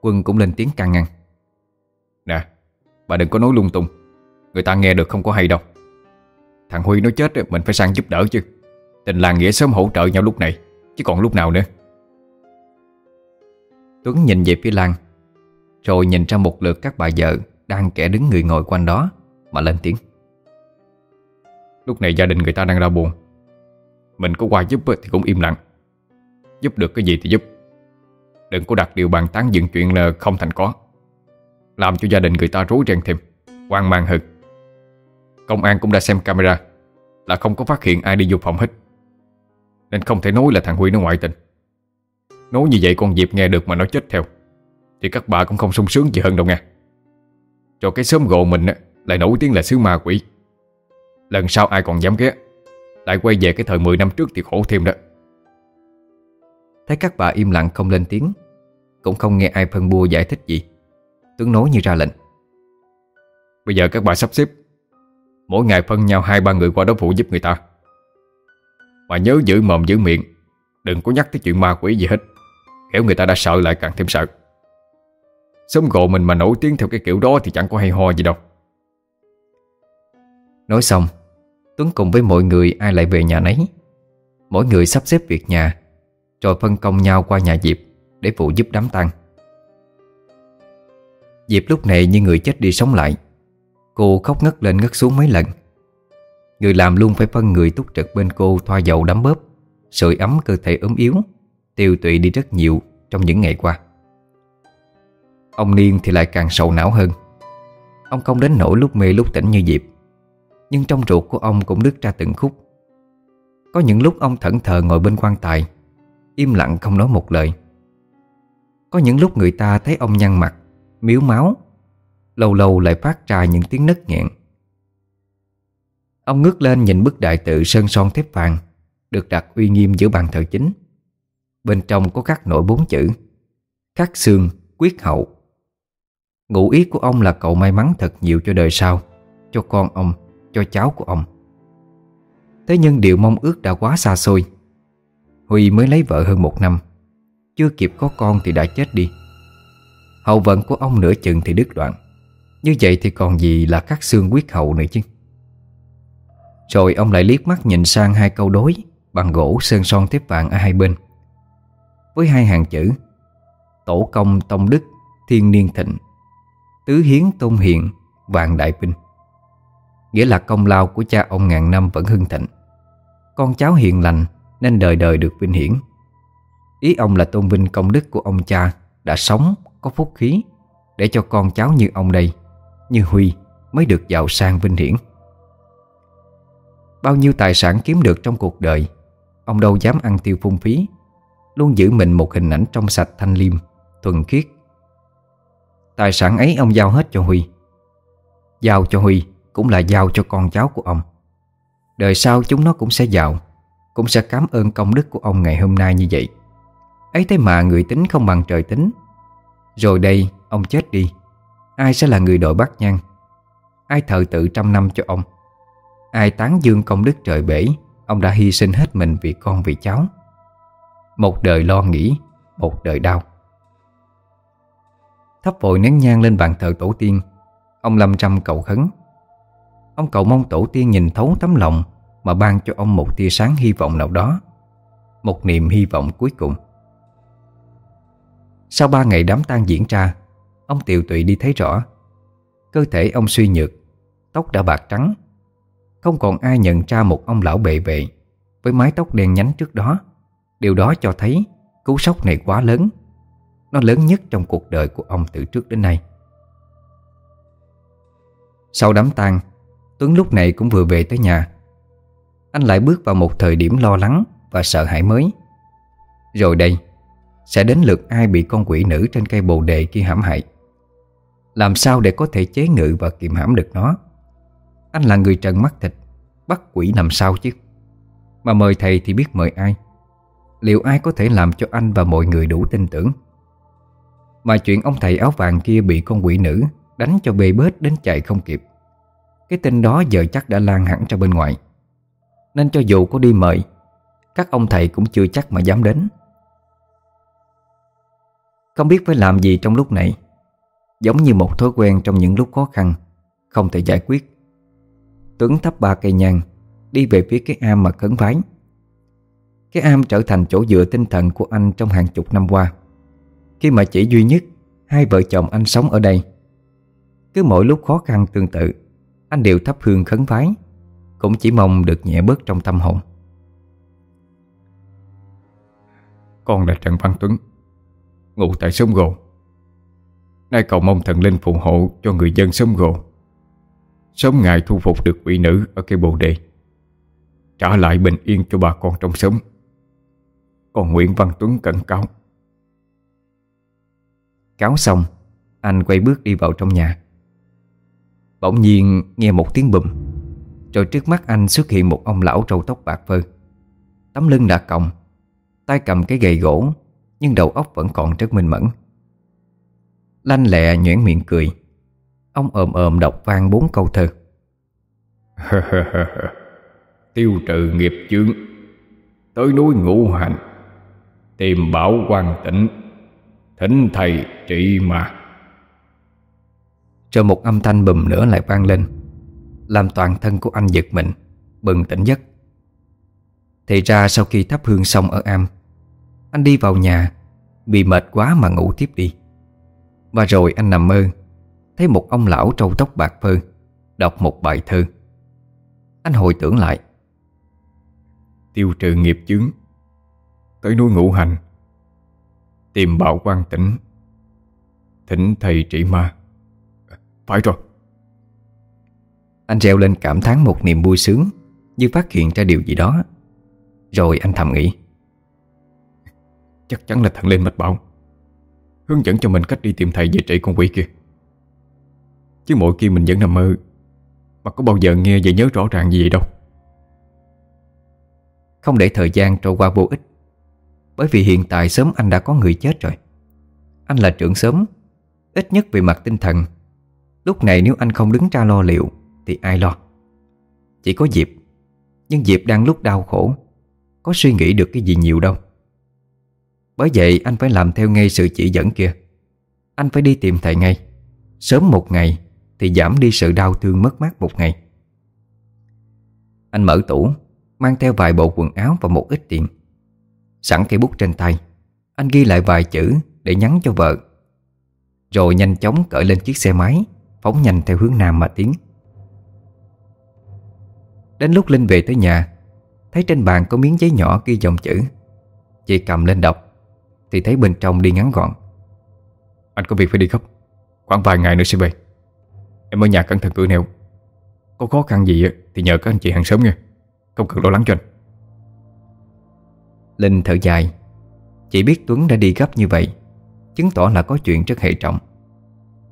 Quân cũng lên tiếng can ngăn, Nè, Bà đừng có nói lung tung. Người ta nghe được không có hay đâu. Thằng Huy nó chết mình phải sang giúp đỡ chứ. Tình làng nghĩa sớm hỗ trợ nhau lúc này, Chứ còn lúc nào nữa. Tuấn nhìn về phía Lan, Rồi nhìn ra một lượt các bà vợ Đang kẻ đứng người ngồi quanh đó, Mà lên tiếng. Lúc này gia đình người ta đang đau buồn. Mình có qua giúp thì cũng im lặng. Giúp được cái gì thì giúp. Đừng có đặt điều bàn tán dựng chuyện là không thành có. Làm cho gia đình người ta rối ren thêm, hoang mang hơn. Công an cũng đã xem camera Là không có phát hiện ai đi vô phòng hết. Nên không thể nói là thằng Huy nó ngoại tình. Nói như vậy con Diệp nghe được mà nó chết theo Thì các bà cũng không sung sướng gì hơn đâu nha Cho cái sớm gồ mình Lại nổi tiếng là xứ ma quỷ. Lần sau ai còn dám ghé Lại quay về cái thời 10 năm trước thì khổ thêm đó. Thấy các bà im lặng không lên tiếng Cũng không nghe ai phân bua giải thích gì Tuấn nói như ra lệnh. Bây giờ các bà sắp xếp Mỗi ngày phân nhau hai ba người qua đó phụ giúp người ta. Mà nhớ giữ mồm giữ miệng, Đừng có nhắc tới chuyện ma quỷ gì hết. Kẻo người ta đã sợ lại càng thêm sợ. Sớm gộ mình mà nổi tiếng theo cái kiểu đó Thì chẳng có hay ho gì đâu. Nói xong, Tuấn cùng với mọi người ai lại về nhà nấy. Mỗi người sắp xếp việc nhà, Rồi phân công nhau qua nhà Diệp Để phụ giúp đám tang. Diệp lúc này như người chết đi sống lại. Cô khóc ngất lên ngất xuống mấy lần. Người làm luôn phải phân người túc trực bên cô thoa dầu đấm bóp, Sưởi ấm cơ thể ốm yếu, Tiêu tụy đi rất nhiều trong những ngày qua. Ông Niên thì lại càng sầu não hơn. Ông không đến nỗi lúc mê lúc tỉnh như Diệp Nhưng trong ruột của ông cũng đứt ra từng khúc. Có những lúc ông thẫn thờ ngồi bên quan tài, Im lặng không nói một lời. Có những lúc người ta thấy ông nhăn mặt, Miếu máu Lâu lâu lại phát ra những tiếng nấc nghẹn. Ông ngước lên nhìn bức đại tự sơn son thép vàng Được đặt uy nghiêm giữa bàn thờ chính. Bên trong có khắc nổi bốn chữ Khắc xương, quyết hậu. Ngụ ý của ông là cậu may mắn thật nhiều cho đời sau Cho con ông, cho cháu của ông. Thế nhưng điều mong ước đã quá xa xôi. Huy mới lấy vợ hơn một năm Chưa kịp có con thì đã chết đi. Hậu vận của ông nửa chừng thì đứt đoạn. Như vậy thì còn gì là cắt xương quyết hậu nữa chứ? Rồi ông lại liếc mắt nhìn sang hai câu đối Bằng gỗ sơn son tiếp vàng ở hai bên. Với hai hàng chữ Tổ công Tông Đức Thiên Niên Thịnh Tứ hiến tôn hiền Vạn đại binh Nghĩa là công lao của cha ông ngàn năm vẫn hưng thịnh. Con cháu hiền lành Nên đời đời được vinh hiển. Ý ông là tôn vinh công đức của ông cha Đã sống, có phúc khí Để cho con cháu như ông đây như Huy mới được giàu sang vinh hiển. Bao nhiêu tài sản kiếm được trong cuộc đời, Ông đâu dám ăn tiêu phung phí, Luôn giữ mình một hình ảnh trong sạch thanh liêm, Thuần khiết. Tài sản ấy ông giao hết cho Huy. Giao cho Huy Cũng là giao cho con cháu của ông. Đời sau chúng nó cũng sẽ giàu, Cũng sẽ cảm ơn công đức của ông ngày hôm nay như vậy. Ấy thế mà người tính không bằng trời tính. Rồi đây, ông chết đi. Ai sẽ là người đội bắt nhang? Ai thờ tự trăm năm cho ông? Ai tán dương công đức trời bể? Ông đã hy sinh hết mình vì con, vì cháu. Một đời lo nghĩ, Một đời đau. Thắp vội nén nhang lên bàn thờ tổ tiên. Ông Lâm Trăm cầu khấn. Ông cầu mong tổ tiên nhìn thấu tấm lòng Mà ban cho ông một tia sáng hy vọng nào đó. Một niềm hy vọng cuối cùng. Sau ba ngày đám tang diễn ra Ông tiều tụy đi thấy rõ. Cơ thể ông suy nhược, Tóc đã bạc trắng. Không còn ai nhận ra một ông lão bệ vệ Với mái tóc đen nhánh trước đó. Điều đó cho thấy Cú sốc này quá lớn. Nó lớn nhất trong cuộc đời của ông từ trước đến nay. Sau đám tang, Tuấn lúc này cũng vừa về tới nhà. Anh lại bước vào một thời điểm lo lắng Và sợ hãi mới. Rồi đây, Sẽ đến lượt ai bị con quỷ nữ trên cây bồ đề kia hãm hại? Làm sao để có thể chế ngự và kiềm hãm được nó? Anh là người trần mắt thịt, Bắt quỷ làm sao chứ? Mà mời thầy thì biết mời ai? Liệu ai có thể làm cho anh và mọi người đủ tin tưởng? Mà chuyện ông thầy áo vàng kia bị con quỷ nữ Đánh cho bê bết đến chạy không kịp. Cái tin đó giờ chắc đã lan hẳn ra bên ngoài. Nên cho dù có đi mời, Các ông thầy cũng chưa chắc mà dám đến. Không biết phải làm gì trong lúc này. Giống như một thói quen trong những lúc khó khăn, Không thể giải quyết. Tuấn thắp ba cây nhang Đi về phía cái am mà khấn vái. Cái am trở thành chỗ dựa tinh thần của anh trong hàng chục năm qua. Khi mà chỉ duy nhất, Hai vợ chồng anh sống ở đây. Cứ mỗi lúc khó khăn tương tự, Anh đều thắp hương khấn vái, Cũng chỉ mong được nhẹ bớt trong tâm hồn. Con là Trần Văn Tuấn, Ngụ tại sông Gồ. Nay cầu mong thần linh phù hộ cho người dân sống gồ. Sớm ngày thu phục được quỷ nữ ở cây bồ đề. Trả lại bình yên cho bà con trong xóm. Còn Nguyễn Văn Tuấn cẩn cáo. Cáo xong, Anh quay bước đi vào trong nhà. Bỗng nhiên nghe một tiếng bùm. Rồi trước mắt anh xuất hiện một ông lão trâu tóc bạc phơ. Tấm lưng đã còng, tay cầm cái gậy gỗ, Nhưng đầu óc vẫn còn rất minh mẫn. Lanh lẹ nhuyễn miệng cười. Ông ồm ồm đọc vang bốn câu thơ. [laughs] Tiêu trừ nghiệp chướng Tới núi ngũ hành Tìm bảo quan tịnh Thỉnh thầy trị mà. Rồi một âm thanh bùm nữa lại vang lên Làm toàn thân của anh giật mình Bừng tỉnh giấc. Thì ra sau khi thắp hương xong ở am Anh đi vào nhà Vì mệt quá mà ngủ tiếp đi và rồi anh nằm mơ Thấy một ông lão trâu tóc bạc phơ Đọc một bài thơ. Anh hồi tưởng lại. Tiêu trừ nghiệp chướng Tới núi ngũ hành Tìm bảo quan tỉnh. Thỉnh thầy trị ma. Phải rồi. Anh reo lên cảm thán một niềm vui sướng Như phát hiện ra điều gì đó. Rồi anh thầm nghĩ. Chắc chắn là thằng lên mạch bảo Hướng dẫn cho mình cách đi tìm thầy về trị con quỷ kia. Chứ mỗi khi mình vẫn nằm mơ, Mà có bao giờ nghe và nhớ rõ ràng gì vậy đâu. Không để thời gian trôi qua vô ích, Bởi vì hiện tại sớm anh đã có người chết rồi. Anh là trưởng sớm Ít nhất về mặt tinh thần. Lúc này nếu anh không đứng ra lo liệu, Thì ai lo? Chỉ có Diệp, Nhưng Diệp đang lúc đau khổ, Có suy nghĩ được cái gì nhiều đâu bởi vậy anh phải làm theo ngay sự chỉ dẫn kia. Anh phải đi tìm thầy ngay. Sớm một ngày Thì giảm đi sự đau thương mất mát một ngày. Anh mở tủ, Mang theo vài bộ quần áo và một ít tiền. Sẵn cây bút trên tay, Anh ghi lại vài chữ Để nhắn cho vợ. Rồi nhanh chóng cởi lên chiếc xe máy, Phóng nhanh theo hướng nam mà tiến. Đến lúc Linh về tới nhà, Thấy trên bàn có miếng giấy nhỏ ghi dòng chữ. Chị cầm lên đọc. Thì thấy bên trong đi ngắn gọn. Anh có việc phải đi gấp Khoảng vài ngày nữa sẽ về. Em ở nhà cẩn thận cửa neo Có khó khăn gì thì nhờ các anh chị hàng xóm nghe, Không cần lo lắng cho anh. Linh thở dài. Chị biết Tuấn đã đi gấp như vậy Chứng tỏ là có chuyện rất hệ trọng.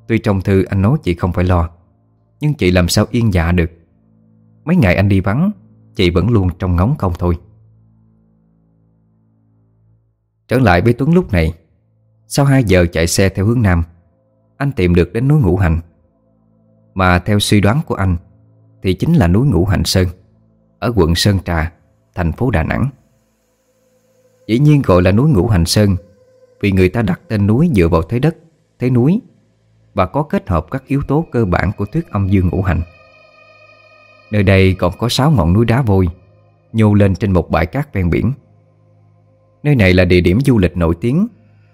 Tuy trong thư anh nói chị không phải lo Nhưng chị làm sao yên dạ được. Mấy ngày anh đi vắng Chị vẫn luôn trong ngóng không thôi. Trở lại với Tuấn lúc này. Sau 2 giờ chạy xe theo hướng Nam, Anh tìm được đến núi Ngũ Hành. Mà theo suy đoán của anh, Thì chính là núi Ngũ Hành Sơn, Ở quận Sơn Trà, Thành phố Đà Nẵng. Dĩ nhiên gọi là núi Ngũ Hành Sơn, Vì người ta đặt tên núi dựa vào thế đất, Thế núi, Và có kết hợp các yếu tố cơ bản của thuyết âm dương ngũ hành. Nơi đây còn có 6 ngọn núi đá vôi, Nhô lên trên một bãi cát ven biển. Nơi này là địa điểm du lịch nổi tiếng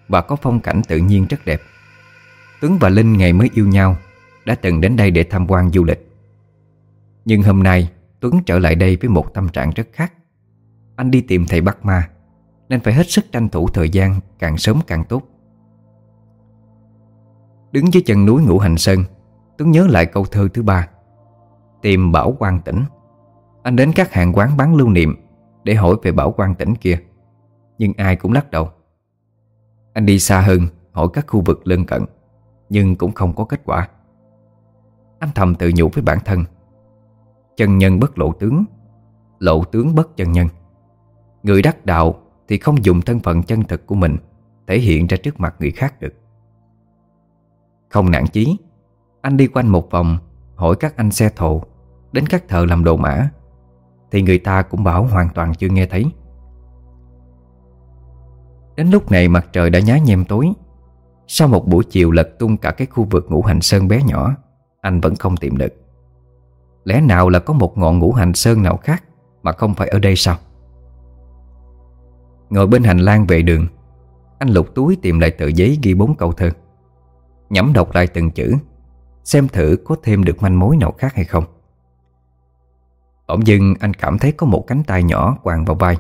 Và có phong cảnh tự nhiên rất đẹp. Tuấn và Linh ngày mới yêu nhau, Đã từng đến đây để tham quan du lịch. Nhưng hôm nay, Tuấn trở lại đây với một tâm trạng rất khác. Anh đi tìm thầy Bắc Ma, Nên phải hết sức tranh thủ thời gian Càng sớm càng tốt. Đứng dưới chân núi Ngũ Hành Sơn, Tuấn nhớ lại câu thơ thứ ba, Tìm Bảo Quan Tỉnh. Anh đến các hàng quán bán lưu niệm Để hỏi về Bảo Quan Tỉnh kia. Nhưng ai cũng lắc đầu. Anh đi xa hơn, Hỏi các khu vực lân cận, Nhưng cũng không có kết quả. Anh thầm tự nhủ với bản thân. Chân nhân bất lộ tướng Lộ tướng bất chân nhân. Người đắc đạo Thì không dùng thân phận chân thực của mình Thể hiện ra trước mặt người khác được. Không nản chí, Anh đi quanh một vòng, Hỏi các anh xe thồ, Đến các thợ làm đồ mã, Thì người ta cũng bảo hoàn toàn chưa nghe thấy. Đến lúc này mặt trời đã nhá nhem tối. Sau một buổi chiều lật tung cả cái khu vực ngũ hành sơn bé nhỏ, Anh vẫn không tìm được. Lẽ nào là có một ngọn ngũ hành sơn nào khác Mà không phải ở đây sao? Ngồi bên hành lang vệ đường, Anh lục túi tìm lại tờ giấy ghi bốn câu thơ. Nhắm đọc lại từng chữ, Xem thử có thêm được manh mối nào khác hay không. Bỗng dưng anh cảm thấy có một cánh tay nhỏ quàng vào vai.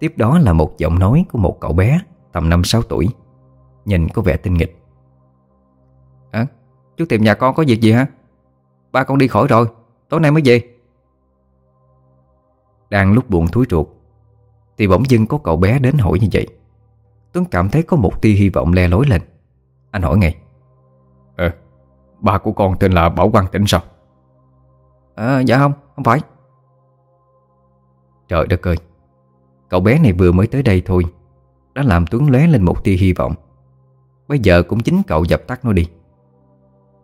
Tiếp đó là một giọng nói của một cậu bé Tầm 5-6 tuổi Nhìn có vẻ tinh nghịch. À chú tìm nhà con có việc gì hả? Ba con đi khỏi rồi Tối nay mới về. Đang lúc buồn thúi ruột Thì bỗng dưng có cậu bé đến hỏi như vậy. Tuấn cảm thấy có một tia hy vọng le lối lên. Anh hỏi ngay Ờ Ba của con tên là Bảo Quang Tĩnh sao? À dạ không Không phải. Trời đất ơi Cậu bé này vừa mới tới đây thôi Đã làm Tuấn lóe lên một tia hy vọng. Bây giờ cũng chính cậu dập tắt nó đi.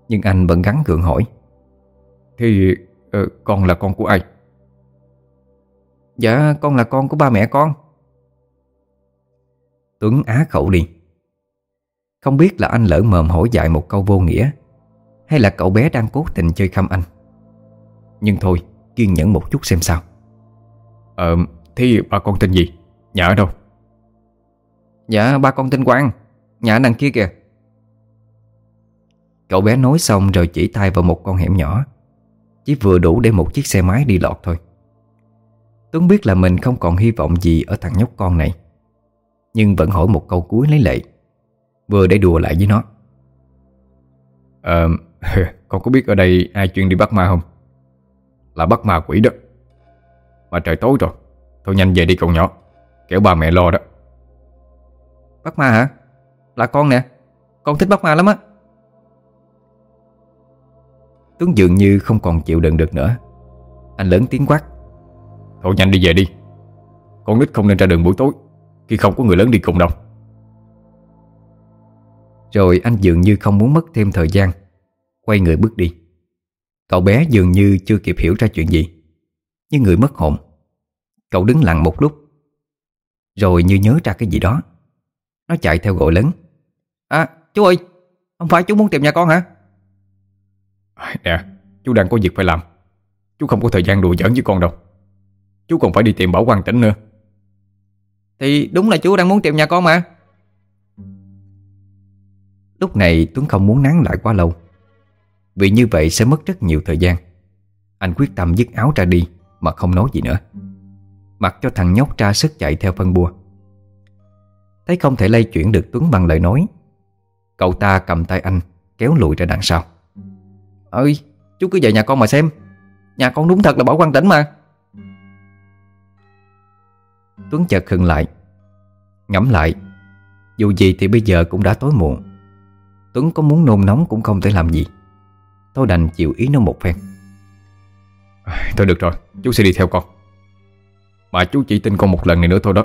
Nhưng anh vẫn gắn gượng hỏi. Thì uh, con là con của ai? Dạ con là con của ba mẹ con. Tuấn á khẩu đi. Không biết là anh lỡ mồm hỏi dại một câu vô nghĩa Hay là cậu bé đang cố tình chơi khăm anh. Nhưng thôi kiên nhẫn một chút xem sao. Ờ Thì ba con tên gì? Nhà ở đâu? Dạ ba con tên Quang. Nhà đằng kia kìa. Cậu bé nói xong rồi chỉ tay vào một con hẻm nhỏ. Chỉ vừa đủ để một chiếc xe máy đi lọt thôi. Tuấn biết là mình không còn hy vọng gì ở thằng nhóc con này. Nhưng vẫn hỏi một câu cuối lấy lệ. Vừa để đùa lại với nó. Ờ [laughs] Con có biết ở đây ai chuyên đi bắt ma không? Là bắt ma quỷ đó. Mà trời tối rồi Thôi nhanh về đi cậu nhỏ. Kéo ba mẹ lo đó. Bắt ma hả? Là con nè. Con thích bắt ma lắm á. Tuấn dường như không còn chịu đựng được nữa. Anh lớn tiếng quát. Thôi nhanh đi về đi. Con nít không nên ra đường buổi tối Khi không có người lớn đi cùng đâu. Rồi anh dường như không muốn mất thêm thời gian Quay người bước đi. Cậu bé dường như chưa kịp hiểu ra chuyện gì Nhưng người mất hồn Cậu đứng lặng một lúc. Rồi như nhớ ra cái gì đó. Nó chạy theo gọi lớn. À chú ơi Không phải chú muốn tìm nhà con hả? Nè chú đang có việc phải làm. Chú không có thời gian đùa giỡn với con đâu. Chú còn phải đi tìm Bảo Quang Tỉnh nữa. Thì đúng là chú đang muốn tìm nhà con mà. Lúc này Tuấn không muốn nán lại quá lâu. Vì như vậy sẽ mất rất nhiều thời gian. Anh quyết tâm dứt áo ra đi Mà không nói gì nữa Mặc cho thằng nhóc ra sức chạy theo phân bua. Thấy không thể lay chuyển được Tuấn bằng lời nói, Cậu ta cầm tay anh, Kéo lùi ra đằng sau. Ơi, chú cứ về nhà con mà xem. Nhà con đúng thật là bảo quan tỉnh mà. Tuấn chợt khừng lại, Ngẫm lại, Dù gì thì bây giờ cũng đã tối muộn. Tuấn có muốn nôn nóng cũng không thể làm gì. Tôi đành chịu ý nó một phen. Thôi được rồi, Chú sẽ đi theo con. Mà chú chỉ tin con một lần này nữa thôi đó.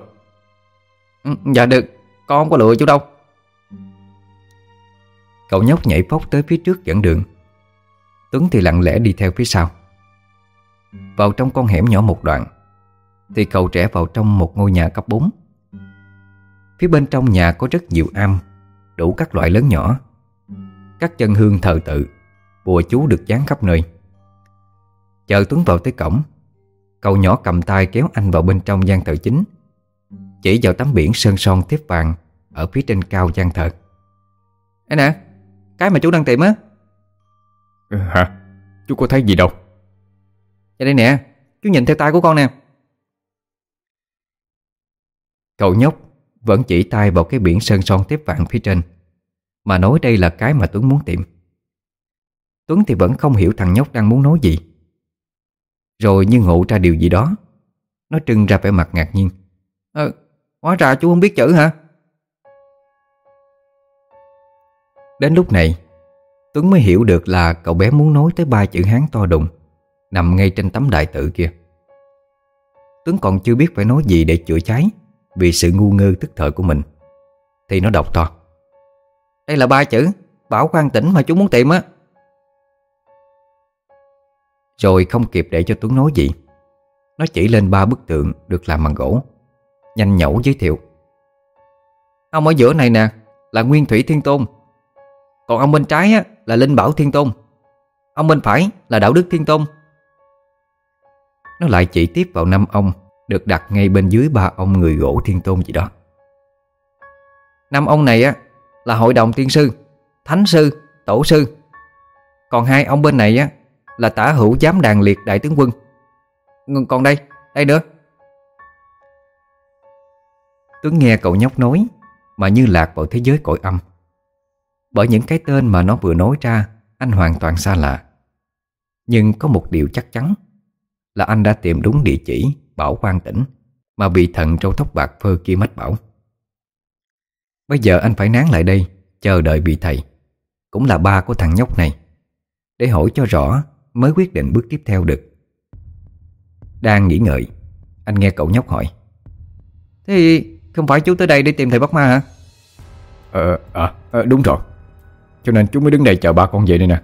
Ừ, Dạ được. Con không có lựa chú đâu. Cậu nhóc nhảy phóc tới phía trước dẫn đường. Tuấn thì lặng lẽ đi theo phía sau. Vào trong con hẻm nhỏ một đoạn Thì cậu trẻ vào trong một ngôi nhà cấp 4 Phía bên trong nhà có rất nhiều am Đủ các loại lớn nhỏ. Các chân hương thờ tự Bùa chú được dán khắp nơi. Chờ Tuấn vào tới cổng Cậu nhỏ cầm tay kéo anh vào bên trong gian thờ chính. Chỉ vào tấm biển sơn son tiếp vàng Ở phía trên cao gian thờ. Ê nè Cái mà chú đang tìm á. Ừ, Hả? Chú có thấy gì đâu. Dạ đây nè Chú nhìn theo tay của con nè. Cậu nhóc vẫn chỉ tay vào cái biển sơn son tiếp vàng phía trên Mà nói đây là cái mà Tuấn muốn tìm. Tuấn thì vẫn không hiểu thằng nhóc đang muốn nói gì rồi như ngộ ra điều gì đó. Nó trưng ra vẻ mặt ngạc nhiên. Ờ, hóa ra chú không biết chữ hả? Đến lúc này Tuấn mới hiểu được là cậu bé muốn nói tới ba chữ Hán to đùng Nằm ngay trên tấm đại tự kia. Tuấn còn chưa biết phải nói gì để chữa cháy Vì sự ngu ngơ tức thời của mình. Thì nó đọc to. Đây là ba chữ Bảo quan tỉnh mà chú muốn tìm á. Rồi không kịp để cho Tuấn nói gì. Nó chỉ lên ba bức tượng Được làm bằng gỗ Nhanh nhẩu giới thiệu. Ông ở giữa này nè Là Nguyên Thủy Thiên Tôn. Còn ông bên trái á, là Linh Bảo Thiên Tôn. Ông bên phải là Đạo Đức Thiên Tôn. Nó lại chỉ tiếp vào năm ông Được đặt ngay bên dưới ba ông người gỗ Thiên Tôn gì đó. Năm ông này á Là Hội đồng Tiên Sư Thánh Sư, Tổ Sư. Còn hai ông bên này á là tả hữu giám đàn liệt đại tướng quân. Còn đây, đây nữa. Tuấn nghe cậu nhóc nói Mà như lạc vào thế giới cõi âm. Bởi những cái tên mà nó vừa nói ra Anh hoàn toàn xa lạ. Nhưng có một điều chắc chắn Là anh đã tìm đúng địa chỉ Bảo quan tỉnh Mà bị thần trâu tóc bạc phơ kia mách bảo. Bây giờ anh phải nán lại đây Chờ đợi bị thầy Cũng là ba của thằng nhóc này Để hỏi cho rõ Mới quyết định bước tiếp theo được. Đang nghĩ ngợi Anh nghe cậu nhóc hỏi. Thế không phải chú tới đây để tìm thầy bắt ma hả? Ờ, à, à, đúng rồi. Cho nên chú mới đứng đây chờ ba con về đây nè.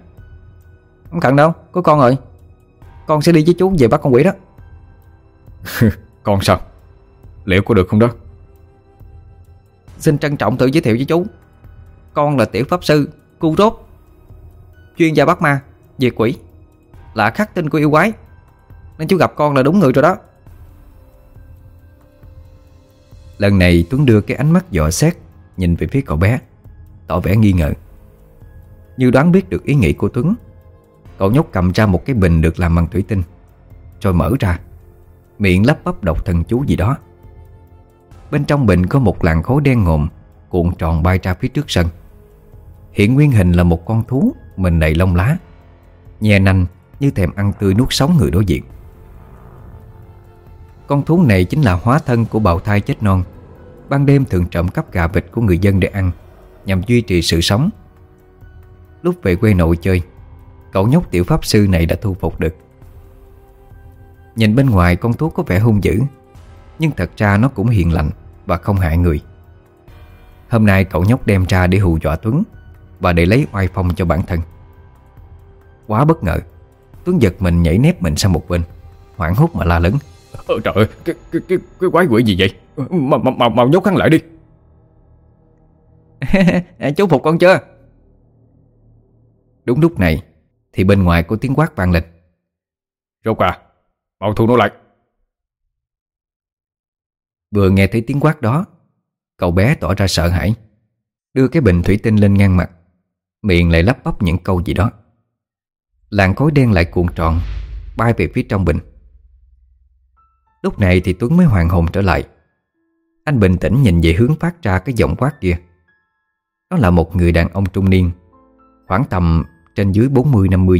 Không cần đâu, có con rồi. Con sẽ đi với chú về bắt con quỷ đó. [laughs] Con sao? Liệu có được không đó? Xin trân trọng tự giới thiệu với chú. Con là tiểu pháp sư Cu rốt Chuyên gia bắt ma, diệt quỷ là khắc tinh của yêu quái. Nên chú gặp con là đúng người rồi đó. Lần này Tuấn đưa cái ánh mắt dò xét, Nhìn về phía cậu bé, Tỏ vẻ nghi ngờ. Như đoán biết được ý nghĩ của Tuấn, Cậu nhóc cầm ra một cái bình được làm bằng thủy tinh, Rồi mở ra. Miệng lắp bắp đọc thần chú gì đó. Bên trong bình có một làn khối đen ngồm Cuộn tròn bay ra phía trước sân. Hiện nguyên hình là một con thú, Mình đầy lông lá. Nhè nanh như thèm ăn tươi nuốt sống người đối diện. Con thú này chính là hóa thân của bào thai chết non, Ban đêm thường trộm cắp gà vịt của người dân để ăn, Nhằm duy trì sự sống. Lúc về quê nội chơi, Cậu nhóc tiểu pháp sư này đã thu phục được. Nhìn bên ngoài con thú có vẻ hung dữ, Nhưng thật ra nó cũng hiền lành Và không hại người. Hôm nay cậu nhóc đem ra để hù dọa Tuấn Và để lấy oai phong cho bản thân. Quá bất ngờ. Tuấn giật mình nhảy nép mình sang một bên. Hoảng hốt mà la lớn. Ờ, trời ơi, cái, cái, cái, cái quái quỷ gì vậy? Mà, mà, mà, mà nhốt hắn lại đi. [laughs] Chú phục con chưa? Đúng lúc này Thì bên ngoài có tiếng quát vang lên. Rốt à, mau thu nó lại. Vừa nghe thấy tiếng quát đó Cậu bé tỏ ra sợ hãi Đưa cái bình thủy tinh lên ngang mặt Miệng lại lắp bắp những câu gì đó Làn khói đen lại cuộn tròn, Bay về phía trong bình. Lúc này thì Tuấn mới hoàn hồn trở lại. Anh bình tĩnh nhìn về hướng phát ra cái giọng quát kia. Đó là một người đàn ông trung niên, Khoảng tầm trên dưới 40-50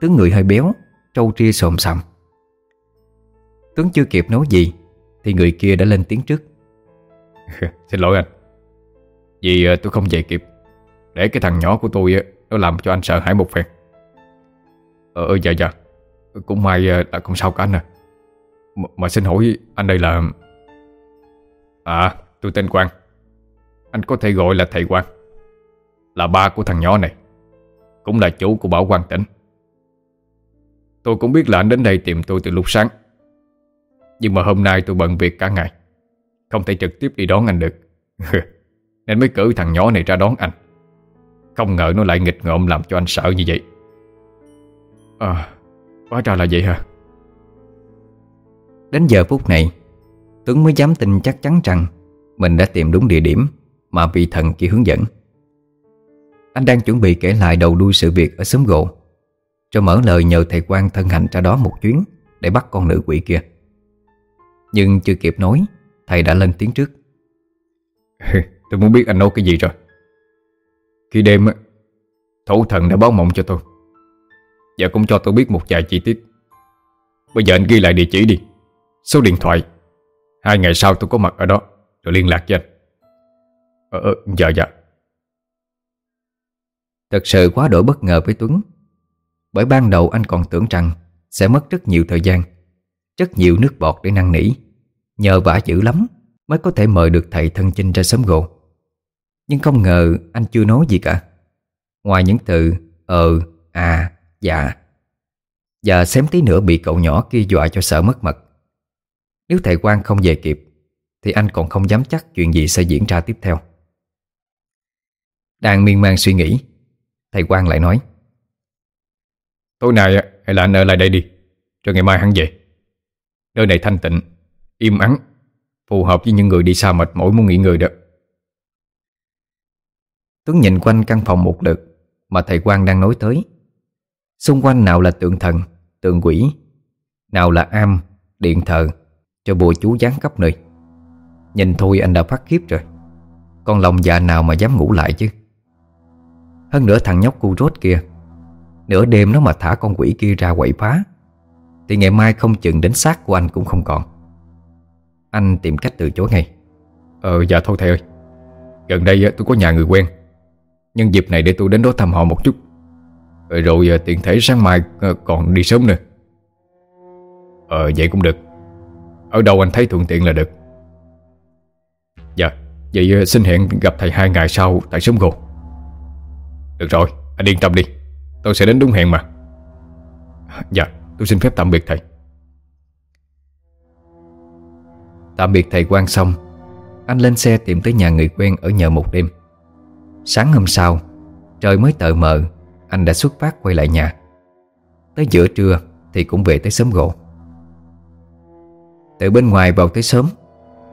Tướng người hơi béo, Trâu ria xồm xàm Tuấn chưa kịp nói gì, Thì người kia đã lên tiếng trước. [laughs] Xin lỗi anh, Vì ờ, tôi không về kịp. Để cái thằng nhỏ của tôi Nó làm cho anh sợ hãi một phen. Ờ, ờ, dạ dạ. Cũng may ờ, là không sao cả anh à. M Mà xin hỏi anh đây là À tôi tên Quang. Anh có thể gọi là thầy Quang. Là ba của thằng nhỏ này. Cũng là chủ của Bảo Quang tỉnh. Tôi cũng biết là anh đến đây tìm tôi từ lúc sáng. Nhưng mà hôm nay tôi bận việc cả ngày. Không thể trực tiếp đi đón anh được. [laughs] Nên mới cử thằng nhỏ này ra đón anh. Không ngờ nó lại nghịch ngợm làm cho anh sợ như vậy. À Hóa ra là vậy hả? Đến giờ phút này Tuấn mới dám tin chắc chắn rằng Mình đã tìm đúng địa điểm Mà vị thần kia hướng dẫn. Anh đang chuẩn bị kể lại đầu đuôi sự việc ở xóm gỗ Rồi mở lời nhờ thầy quan thân hành ra đó một chuyến Để bắt con nữ quỷ kia. Nhưng chưa kịp nói Thầy đã lên tiếng trước. Tôi muốn biết anh nói cái gì rồi. Khi đêm Thủ thần đã báo mộng cho tôi và cũng cho tôi biết một vài chi tiết. Bây giờ anh ghi lại địa chỉ đi. Số điện thoại. Hai ngày sau tôi có mặt ở đó Rồi liên lạc với anh. Ờ, ờ dạ dạ. Thật sự quá đổi bất ngờ với Tuấn. Bởi ban đầu anh còn tưởng rằng Sẽ mất rất nhiều thời gian Rất nhiều nước bọt để năn nỉ. Nhờ vả dữ lắm Mới có thể mời được thầy thân chinh ra sớm gồ. Nhưng không ngờ anh chưa nói gì cả. Ngoài những từ Ờ, à, dạ. Và xém tí nữa bị cậu nhỏ kia dọa cho sợ mất mật. Nếu thầy quan không về kịp Thì anh còn không dám chắc chuyện gì sẽ diễn ra tiếp theo. Đang miên man suy nghĩ Thầy quan lại nói Tối nay hay là anh ở lại đây đi Rồi ngày mai hắn về. Nơi này thanh tịnh, im ắng Phù hợp với những người đi xa mệt mỏi muốn nghỉ ngơi đó. Tuấn nhìn quanh căn phòng một lượt Mà thầy quan đang nói tới Xung quanh nào là tượng thần, tượng quỷ Nào là am, điện thờ Cho bùa chú gián khắp nơi. Nhìn thôi anh đã phát khiếp rồi. Còn lòng dạ nào mà dám ngủ lại chứ? Hơn nữa thằng nhóc cu rốt kia Nửa đêm nó mà thả con quỷ kia ra quậy phá Thì ngày mai không chừng đến xác của anh cũng không còn. Anh tìm cách từ chối ngay. Ờ dạ thôi thầy ơi. Gần đây tôi có nhà người quen. Nhân dịp này để tôi đến đó thăm họ một chút. Rồi, rồi tiện thể sáng mai ờ, còn đi sớm nữa. Ờ vậy cũng được. Ở đâu anh thấy thuận tiện là được. Dạ Vậy ờ, xin hẹn gặp thầy hai ngày sau Tại sớm gồ. Được rồi anh yên tâm đi. Tôi sẽ đến đúng hẹn mà. Dạ tôi xin phép tạm biệt thầy. Tạm biệt thầy quan xong Anh lên xe tìm tới nhà người quen ở nhờ một đêm. Sáng hôm sau Trời mới tờ mờ anh đã xuất phát quay lại nhà. Tới giữa trưa thì cũng về tới sớm gỗ. Từ bên ngoài vào tới sớm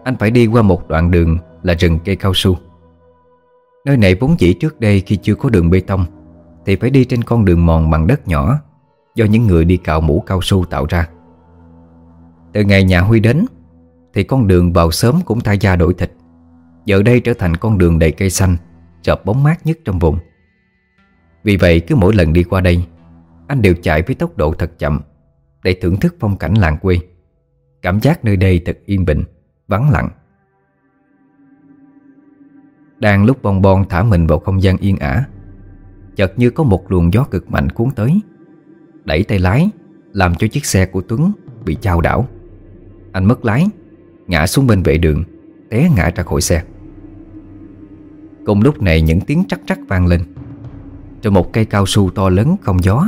Anh phải đi qua một đoạn đường là rừng cây cao su. Nơi này vốn dĩ trước đây khi chưa có đường bê tông Thì phải đi trên con đường mòn bằng đất nhỏ Do những người đi cạo mũ cao su tạo ra. Từ ngày nhà Huy đến Thì con đường vào sớm cũng thay da đổi thịt. Giờ đây trở thành con đường đầy cây xanh, Chợp bóng mát nhất trong vùng. Vì vậy cứ mỗi lần đi qua đây, Anh đều chạy với tốc độ thật chậm Để thưởng thức phong cảnh làng quê. Cảm giác nơi đây thật yên bình, Vắng lặng. Đang lúc bon bon thả mình vào không gian yên ả, Chợt như có một luồng gió cực mạnh cuốn tới, Đẩy tay lái, Làm cho chiếc xe của Tuấn bị trao đảo. Anh mất lái, Ngã xuống bên vệ đường, Té ngã ra khỏi xe. Cùng lúc này những tiếng trắc trắc vang lên. Rồi một cây cao su to lớn không gió.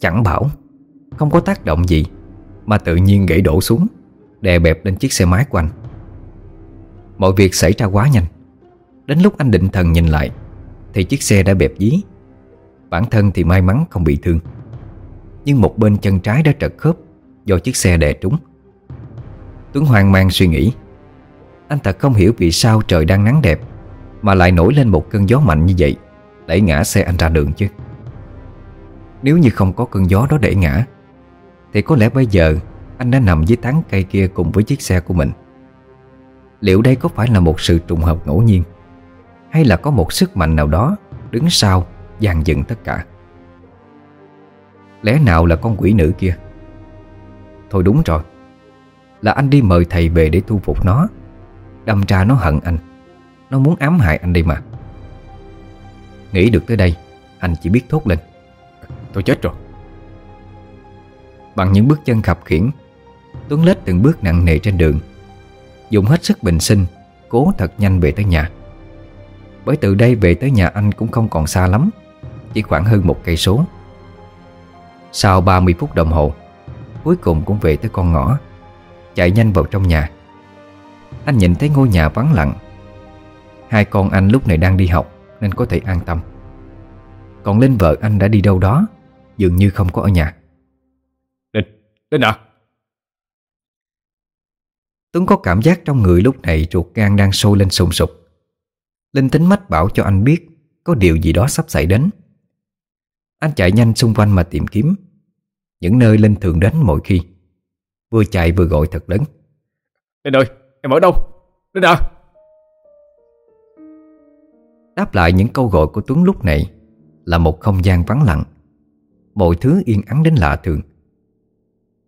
Chẳng bảo, Không có tác động gì, Mà tự nhiên gãy đổ xuống, Đè bẹp lên chiếc xe máy của anh. Mọi việc xảy ra quá nhanh. Đến lúc anh định thần nhìn lại, Thì chiếc xe đã bẹp dí. Bản thân thì may mắn không bị thương. Nhưng một bên chân trái đã trật khớp Do chiếc xe đè trúng. Tuấn hoang mang suy nghĩ. Anh thật không hiểu vì sao trời đang nắng đẹp, Mà lại nổi lên một cơn gió mạnh như vậy. Đẩy ngã xe anh ra đường chứ. Nếu như không có cơn gió đó đẩy ngã, Thì có lẽ bây giờ Anh đã nằm dưới tán cây kia cùng với chiếc xe của mình. Liệu đây có phải là một sự trùng hợp ngẫu nhiên, Hay là có một sức mạnh nào đó Đứng sau, dàn dựng tất cả? Lẽ nào là con quỷ nữ kia? Thôi đúng rồi, Là anh đi mời thầy về để thu phục nó, Đâm ra nó hận anh, Nó muốn ám hại anh đi mà. Nghĩ được tới đây Anh chỉ biết thốt lên. Tôi chết rồi. Bằng những bước chân khập khiển Tuấn lết từng bước nặng nề trên đường Dùng hết sức bình sinh Cố thật nhanh về tới nhà. Bởi từ đây về tới nhà anh cũng không còn xa lắm Chỉ khoảng hơn một cây số. Sau 30 phút đồng hồ Cuối cùng cũng về tới con ngõ Chạy nhanh vào trong nhà. Anh nhìn thấy ngôi nhà vắng lặng. Hai con anh lúc này đang đi học Nên có thể an tâm. Còn Linh vợ anh đã đi đâu đó Dường như không có ở nhà. Linh, Linh à? Tuấn có cảm giác trong người lúc này ruột gan đang sôi lên sùng sục. Linh tính mách bảo cho anh biết Có điều gì đó sắp xảy đến. Anh chạy nhanh xung quanh mà tìm kiếm. Những nơi Linh thường đến mỗi khi. Vừa chạy vừa gọi thật lớn. Linh ơi, em ở đâu? Linh à Đáp lại những câu gọi của Tuấn lúc này Là một không gian vắng lặng. Mọi thứ yên ắng đến lạ thường.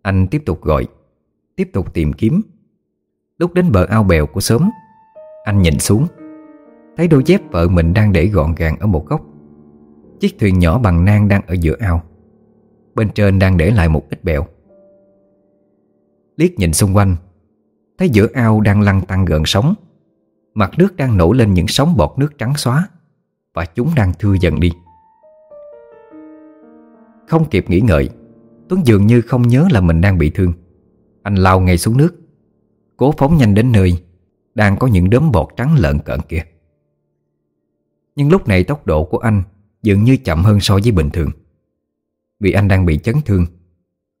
Anh tiếp tục gọi, Tiếp tục tìm kiếm. Lúc đến bờ ao bèo của xóm, Anh nhìn xuống, Thấy đôi dép vợ mình đang để gọn gàng ở một góc. Chiếc thuyền nhỏ bằng nang đang ở giữa ao. Bên trên đang để lại một ít bèo. Liếc nhìn xung quanh, Thấy giữa ao đang lăn tăng gần sóng. Mặt nước đang nổi lên những sóng bọt nước trắng xóa, Và chúng đang thưa dần đi. Không kịp nghĩ ngợi, Tuấn dường như không nhớ là mình đang bị thương. Anh lao ngay xuống nước, Cố phóng nhanh đến nơi Đang có những đốm bọt trắng lợn cợn kia. Nhưng lúc này tốc độ của anh Dường như chậm hơn so với bình thường, Vì anh đang bị chấn thương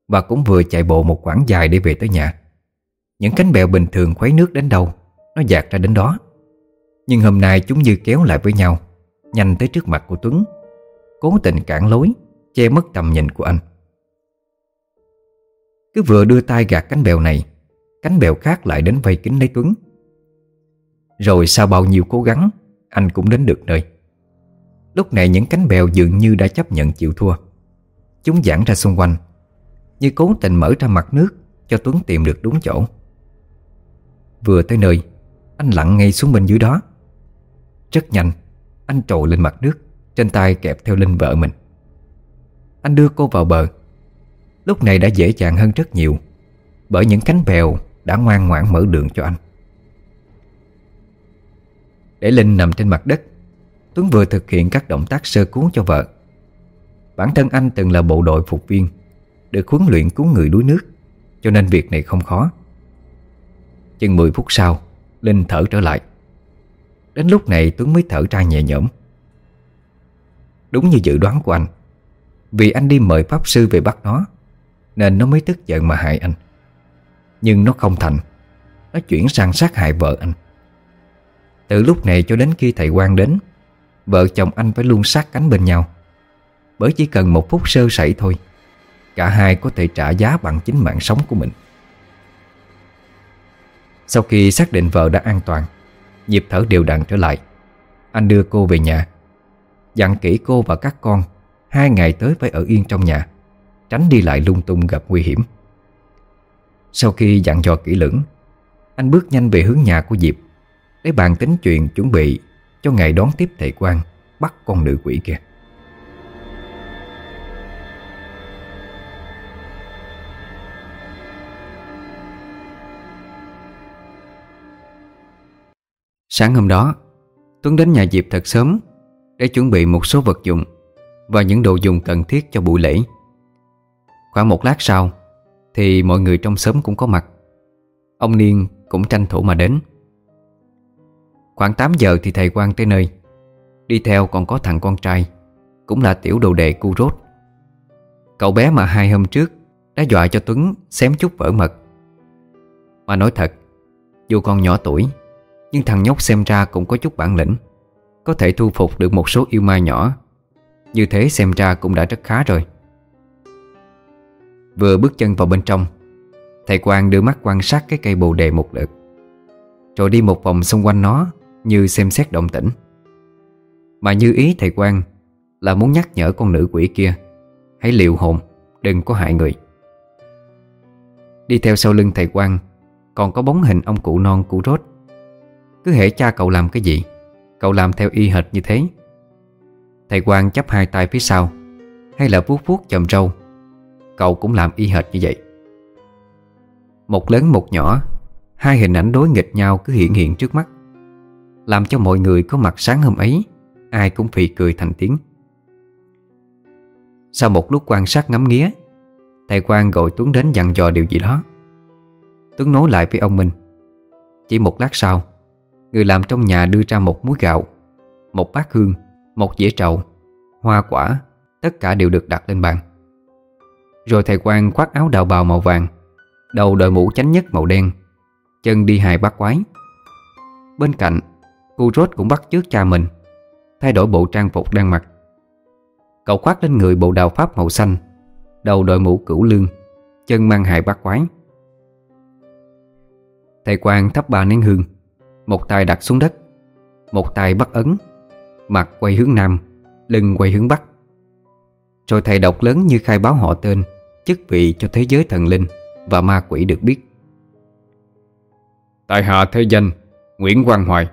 Và cũng vừa chạy bộ một quãng dài để về tới nhà. Những cánh bèo bình thường khuấy nước đến đâu nó dạt ra đến đó. Nhưng hôm nay chúng như kéo lại với nhau, Nhanh tới trước mặt của Tuấn, Cố tình cản lối, Che mất tầm nhìn của anh. Cứ vừa đưa tay gạt cánh bèo này, Cánh bèo khác lại đến vây kính lấy Tuấn. Rồi sau bao nhiêu cố gắng, Anh cũng đến được nơi. Lúc này những cánh bèo dường như đã chấp nhận chịu thua. Chúng giãn ra xung quanh, Như cố tình mở ra mặt nước Cho Tuấn tìm được đúng chỗ. Vừa tới nơi anh lặn ngay xuống bên dưới đó. Rất nhanh, Anh trồi lên mặt nước, Trên tay kẹp theo Linh vợ mình. Anh đưa cô vào bờ. Lúc này đã dễ dàng hơn rất nhiều, Bởi những cánh bèo đã ngoan ngoãn mở đường cho anh. Để Linh nằm trên mặt đất, Tuấn vừa thực hiện các động tác sơ cứu cho vợ. Bản thân anh từng là bộ đội phục viên, Được huấn luyện cứu người đuối nước, Cho nên việc này không khó. Chừng 10 phút sau Linh thở trở lại. Đến lúc này Tuấn mới thở ra nhẹ nhõm. Đúng như dự đoán của anh, Vì anh đi mời pháp sư về bắt nó, Nên nó mới tức giận mà hại anh. Nhưng nó không thành, Nó chuyển sang sát hại vợ anh. Từ lúc này cho đến khi thầy quan đến, Vợ chồng anh phải luôn sát cánh bên nhau. Bởi chỉ cần một phút sơ sẩy thôi, Cả hai có thể trả giá bằng chính mạng sống của mình. Sau khi xác định vợ đã an toàn Nhịp thở đều đặn trở lại. Anh đưa cô về nhà. Dặn kỹ cô và các con, Hai ngày tới phải ở yên trong nhà, Tránh đi lại lung tung gặp nguy hiểm. Sau khi dặn dò kỹ lưỡng, Anh bước nhanh về hướng nhà của Diệp, Để bàn tính chuyện chuẩn bị Cho ngày đón tiếp thầy quan Bắt con nữ quỷ kia. Sáng hôm đó, Tuấn đến nhà Diệp thật sớm Để chuẩn bị một số vật dụng Và những đồ dùng cần thiết cho buổi lễ. Khoảng một lát sau Thì mọi người trong xóm cũng có mặt. Ông Niên cũng tranh thủ mà đến. Khoảng 8 giờ thì thầy quan tới nơi. Đi theo còn có thằng con trai, Cũng là tiểu đồ đệ cu rốt. Cậu bé mà hai hôm trước Đã dọa cho Tuấn xém chút vỡ mật. Mà nói thật, Dù còn nhỏ tuổi nhưng thằng nhóc xem ra cũng có chút bản lĩnh. Có thể thu phục được một số yêu ma nhỏ. Như thế xem ra cũng đã rất khá rồi. Vừa bước chân vào bên trong, Thầy Quang đưa mắt quan sát cái cây bồ đề một lượt, Rồi đi một vòng xung quanh nó Như xem xét động tĩnh. Mà như ý thầy Quang Là muốn nhắc nhở con nữ quỷ kia, Hãy liệu hồn, Đừng có hại người. Đi theo sau lưng thầy Quang, Còn có bóng hình ông cụ non cụ rốt. Cứ hễ cha cậu làm cái gì, Cậu làm theo y hệt như thế. Thầy Quang chấp hai tay phía sau, Hay là vuốt vuốt chầm râu, Cậu cũng làm y hệt như vậy. Một lớn một nhỏ, Hai hình ảnh đối nghịch nhau cứ hiện hiện trước mắt, Làm cho mọi người có mặt sáng hôm ấy, Ai cũng phì cười thành tiếng. Sau một lúc quan sát ngắm nghía, Thầy Quang gọi Tuấn đến dặn dò điều gì đó. Tuấn nói lại với ông Minh, Chỉ một lát sau Người làm trong nhà đưa ra một muối gạo, Một bát hương, Một dĩa trầu, Hoa quả, Tất cả đều được đặt lên bàn. Rồi thầy quan khoác áo đào bào màu vàng, Đầu đội mũ chánh nhất màu đen, Chân đi hài bát quái. Bên cạnh, Cô rốt cũng bắt chước cha mình, Thay đổi bộ trang phục đang mặc. Cậu khoác lên người bộ đào pháp màu xanh, Đầu đội mũ cửu lương, Chân mang hài bát quái. Thầy quan thắp ba nén hương. Một tay đặt xuống đất, Một tay bắt ấn, Mặt quay hướng nam, Lưng quay hướng bắc. Rồi thầy đọc lớn như khai báo họ tên, Chức vị cho thế giới thần linh Và ma quỷ được biết. Tại hạ thế danh, Nguyễn Quang Hoài.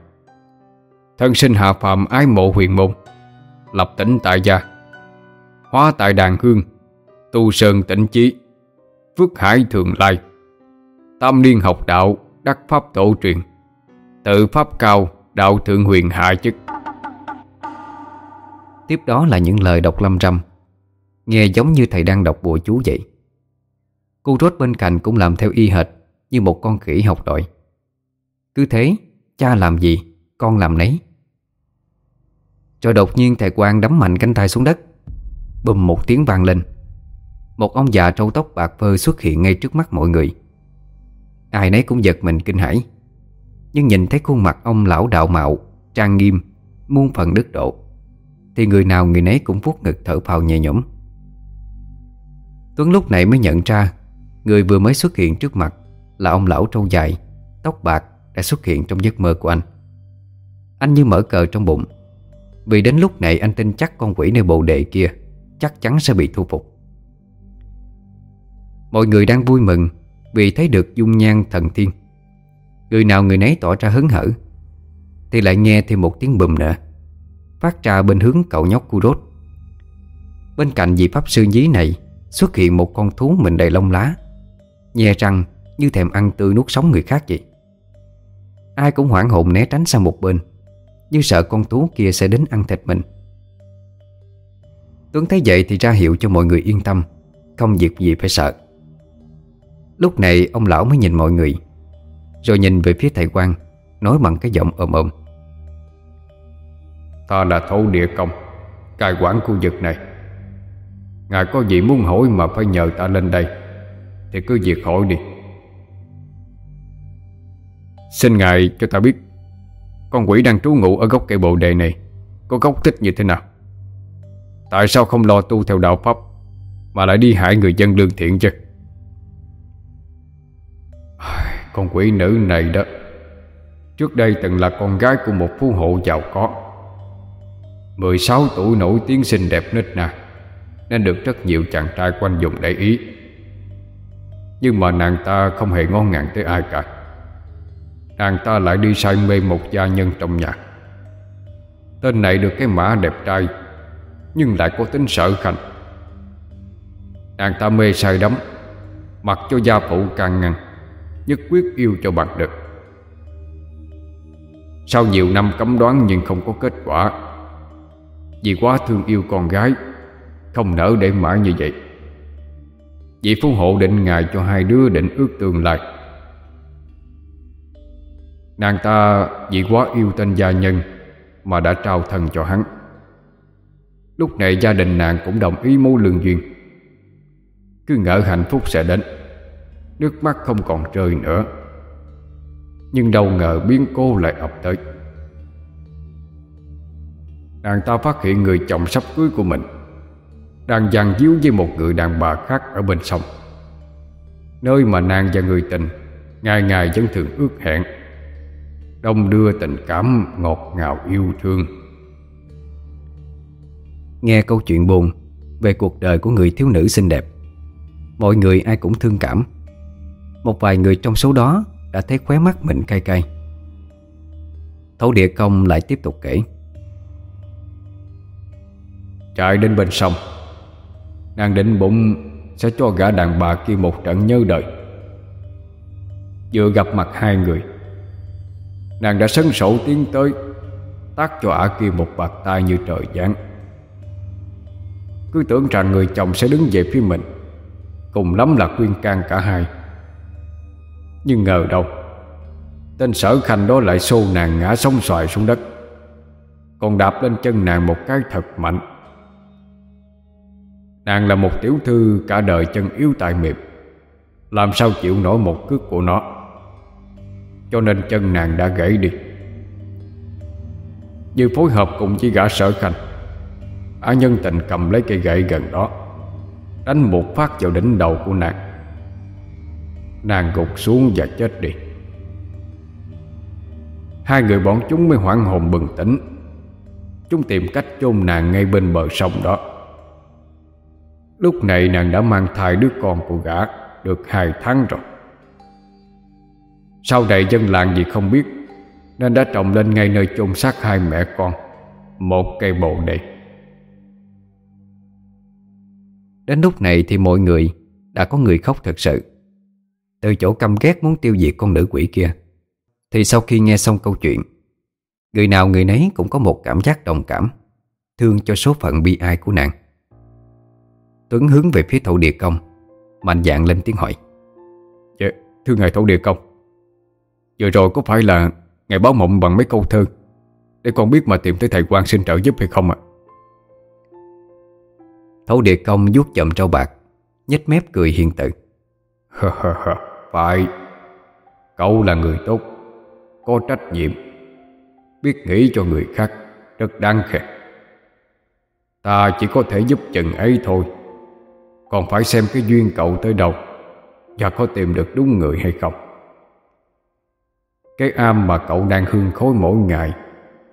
Thân sinh hạ phàm ái mộ huyền môn, Lập tỉnh tại gia. Hóa tại đàn hương, Tu sơn tịnh chí, Phước hải thường lai. Tam niên học đạo, Đắc pháp tổ truyền. Tự pháp cao Đạo thượng huyền hạ chức. Tiếp đó là những lời đọc lâm râm. Nghe giống như thầy đang đọc bùa chú vậy. Cô rốt bên cạnh cũng làm theo y hệt Như một con khỉ học đội. Cứ thế, Cha làm gì, Con làm nấy. Rồi đột nhiên thầy Quang đấm mạnh cánh tay xuống đất. Bùm một tiếng vang lên. Một ông già trâu tóc bạc phơ xuất hiện ngay trước mắt mọi người. Ai nấy cũng giật mình kinh hãi. Nhưng nhìn thấy khuôn mặt ông lão đạo mạo, Trang nghiêm, Muôn phần đức độ, Thì người nào người nấy cũng vuốt ngực thở phào nhẹ nhõm. Tuấn lúc này mới nhận ra, Người vừa mới xuất hiện trước mặt Là ông lão trâu dài, Tóc bạc đã xuất hiện trong giấc mơ của anh. Anh như mở cờ trong bụng, Vì đến lúc này anh tin chắc con quỷ nơi bồ đề kia Chắc chắn sẽ bị thu phục. Mọi người đang vui mừng Vì thấy được dung nhan thần tiên Người nào người nấy tỏ ra hứng hở. Thì lại nghe thêm một tiếng bùm nữa. Phát ra bên hướng cậu nhóc cu đốt. Bên cạnh vị pháp sư nhí này, Xuất hiện một con thú mình đầy lông lá. Nhè răng như thèm ăn tươi nuốt sống người khác vậy. Ai cũng hoảng hồn né tránh sang một bên, Như sợ con thú kia sẽ đến ăn thịt mình. Tuấn thấy vậy thì ra hiệu cho mọi người yên tâm, Không việc gì phải sợ. Lúc này, ông lão mới nhìn mọi người. Rồi nhìn về phía thầy quan Nói bằng cái giọng ồm ồm. Ta là thổ địa công Cai quản khu vực này. Ngài có gì muốn hỏi mà phải nhờ ta lên đây Thì cứ việc hỏi đi. Xin Ngài cho ta biết Con quỷ đang trú ngụ ở gốc cây bồ đề này Có gốc tích như thế nào? Tại sao không lo tu theo đạo Pháp Mà lại đi hại người dân lương thiện chứ Con quỷ nữ này đó. Trước đây từng là con gái của một phú hộ giàu có. 16 tuổi nổi tiếng xinh đẹp nít nè Nên được rất nhiều chàng trai quanh vùng để ý. Nhưng mà nàng ta không hề ngon ngàn tới ai cả. Nàng ta lại đi say mê một gia nhân trong nhà. Tên này được cái mã đẹp trai, Nhưng lại có tính sợ khanh. Nàng ta mê say đắm Mặc cho gia phụ càng ngăn. Nhất quyết yêu cho bằng được Sau nhiều năm cấm đoán nhưng không có kết quả. Vì quá thương yêu con gái, Không nỡ để mãi như vậy. Vị phú hộ định ngài cho hai đứa định ước tương lai. Nàng ta vì quá yêu tên gia nhân Mà đã trao thân cho hắn. Lúc này gia đình nàng cũng đồng ý mối lương duyên. Cứ ngỡ hạnh phúc sẽ đến. Nước mắt không còn rơi nữa. Nhưng đâu ngờ biến cố lại ập tới. Nàng ta phát hiện người chồng sắp cưới của mình Đang giằng díu với một người đàn bà khác ở bên sông. Nơi mà nàng và người tình Ngày ngày vẫn thường ước hẹn, Đông đưa tình cảm ngọt ngào yêu thương. Nghe câu chuyện buồn Về cuộc đời của người thiếu nữ xinh đẹp, Mọi người ai cũng thương cảm. Một vài người trong số đó Đã thấy khóe mắt mình cay cay. Thấu địa công lại tiếp tục kể. Chạy đến bên sông. Nàng định bụng Sẽ cho gã đàn bà kia một trận nhớ đời. Vừa gặp mặt hai người, Nàng đã sân sổ tiến tới, Tác cho ả kia một bạc tay như trời giáng. Cứ tưởng rằng người chồng sẽ đứng về phía mình, Cùng lắm là khuyên can cả hai. Nhưng ngờ đâu, Tên sở khanh đó lại xô nàng ngã sóng xoài xuống đất. Còn đạp lên chân nàng một cái thật mạnh. Nàng là một tiểu thư cả đời chân yếu tại mềm Làm sao chịu nổi một cước của nó? Cho nên chân nàng đã gãy đi. Như phối hợp cùng với gã sở khanh Á nhân tình cầm lấy cây gậy gần đó, Đánh một phát vào đỉnh đầu của nàng. Nàng gục xuống và chết đi. Hai người bọn chúng mới hoảng hồn bừng tỉnh. Chúng tìm cách chôn nàng ngay bên bờ sông đó. Lúc này nàng đã mang thai đứa con của gã, Được hai tháng rồi. Sau này dân làng gì không biết, Nên đã trồng lên ngay nơi chôn xác hai mẹ con, Một cây bồ đề. Đến lúc này thì mọi người, Đã có người khóc thật sự. Từ chỗ căm ghét muốn tiêu diệt con nữ quỷ kia. Thì sau khi nghe xong câu chuyện Người nào người nấy cũng có một cảm giác đồng cảm Thương cho số phận bi ai của nàng. Tuấn hướng về phía thổ địa công Mạnh dạng lên tiếng hỏi. Dạ, thưa ngài thổ địa công Vừa rồi có phải là Ngài báo mộng bằng mấy câu thơ Để con biết mà tìm tới thầy quan xin trợ giúp hay không ạ? Thổ địa công vuốt chậm trâu bạc nhếch mép cười hiền tự phải Cậu là người tốt, Có trách nhiệm, Biết nghĩ cho người khác Rất đáng khen. Ta chỉ có thể giúp chừng ấy thôi, còn phải xem cái duyên cậu tới đâu Và có tìm được đúng người hay không. Cái am mà cậu đang hương khối mỗi ngày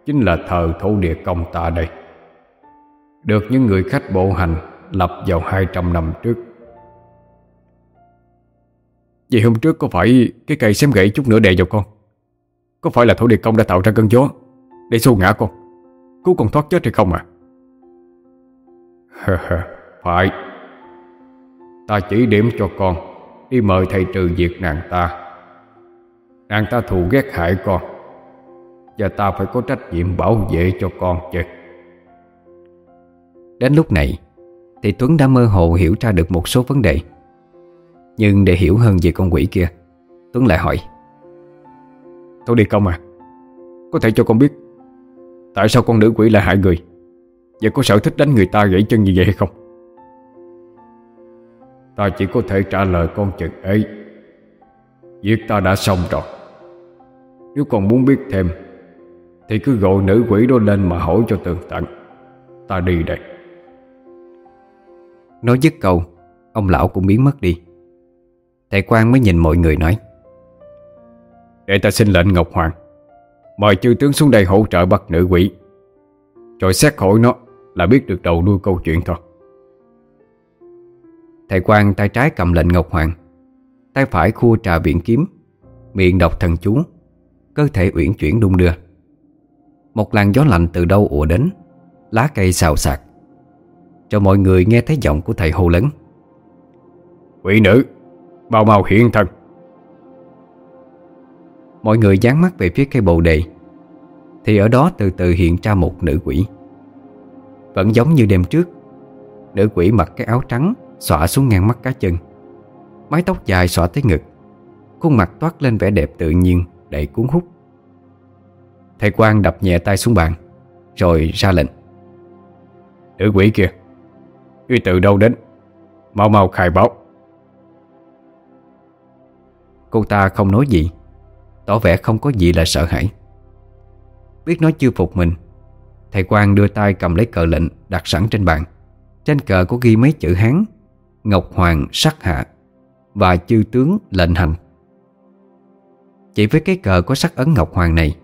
Chính là thờ thổ địa công ta đây. Được những người khách bộ hành Lập vào 200 năm trước Vậy hôm trước có phải Cái cây xém gãy chút nữa đè vào con? Có phải là thổ địa công đã tạo ra cơn gió Để xô ngã con? Cứu con thoát chết hay không à? Phải. Ta chỉ điểm cho con Đi mời thầy trừ diệt nàng ta. Nàng ta thù ghét hại con Và ta phải có trách nhiệm bảo vệ cho con chứ. Đến lúc này, Thì Tuấn đã mơ hồ hiểu ra được một số vấn đề. Nhưng để hiểu hơn về con quỷ kia Tuấn lại hỏi. Thôi đi công à? Có thể cho con biết Tại sao con nữ quỷ lại hại người Và có sở thích đánh người ta gãy chân như vậy hay không? Ta chỉ có thể trả lời con chừng ấy. Việc ta đã xong rồi. Nếu còn muốn biết thêm Thì cứ gọi nữ quỷ đó lên mà hỏi cho tường tận. Ta đi đây. Nói dứt câu Ông lão cũng biến mất đi Thầy quan mới nhìn mọi người nói. Để ta xin lệnh Ngọc Hoàng Mời chư tướng xuống đây hỗ trợ bắt nữ quỷ. Rồi xét hỏi nó Là biết được đầu đuôi câu chuyện thôi. Thầy quan tay trái cầm lệnh Ngọc Hoàng Tay phải khua trà biển kiếm Miệng đọc thần chú Cơ thể uyển chuyển đung đưa. Một làn gió lạnh từ đâu ùa đến Lá cây xào xạc. Cho mọi người nghe thấy giọng của thầy hô lớn. Quỷ nữ Mau mau hiện thân. Mọi người dán mắt về phía cây bồ đề. Thì ở đó từ từ hiện ra một nữ quỷ. Vẫn giống như đêm trước. Nữ quỷ mặc cái áo trắng Xõa xuống ngang mắt cá chân. Mái tóc dài xõa tới ngực. Khuôn mặt toát lên vẻ đẹp tự nhiên Đầy cuốn hút. Thầy quan đập nhẹ tay xuống bàn Rồi ra lệnh. Nữ quỷ kia Ngươi từ đâu đến? Mau mau khai báo Cô ta không nói gì. Tỏ vẻ không có gì là sợ hãi. Biết nói chưa phục mình, Thầy quang đưa tay cầm lấy cờ lệnh đặt sẵn trên bàn. Trên cờ có ghi mấy chữ Hán, Ngọc Hoàng sắc hạ, Và chư tướng lệnh hành. Chỉ với cái cờ có sắc ấn Ngọc Hoàng này,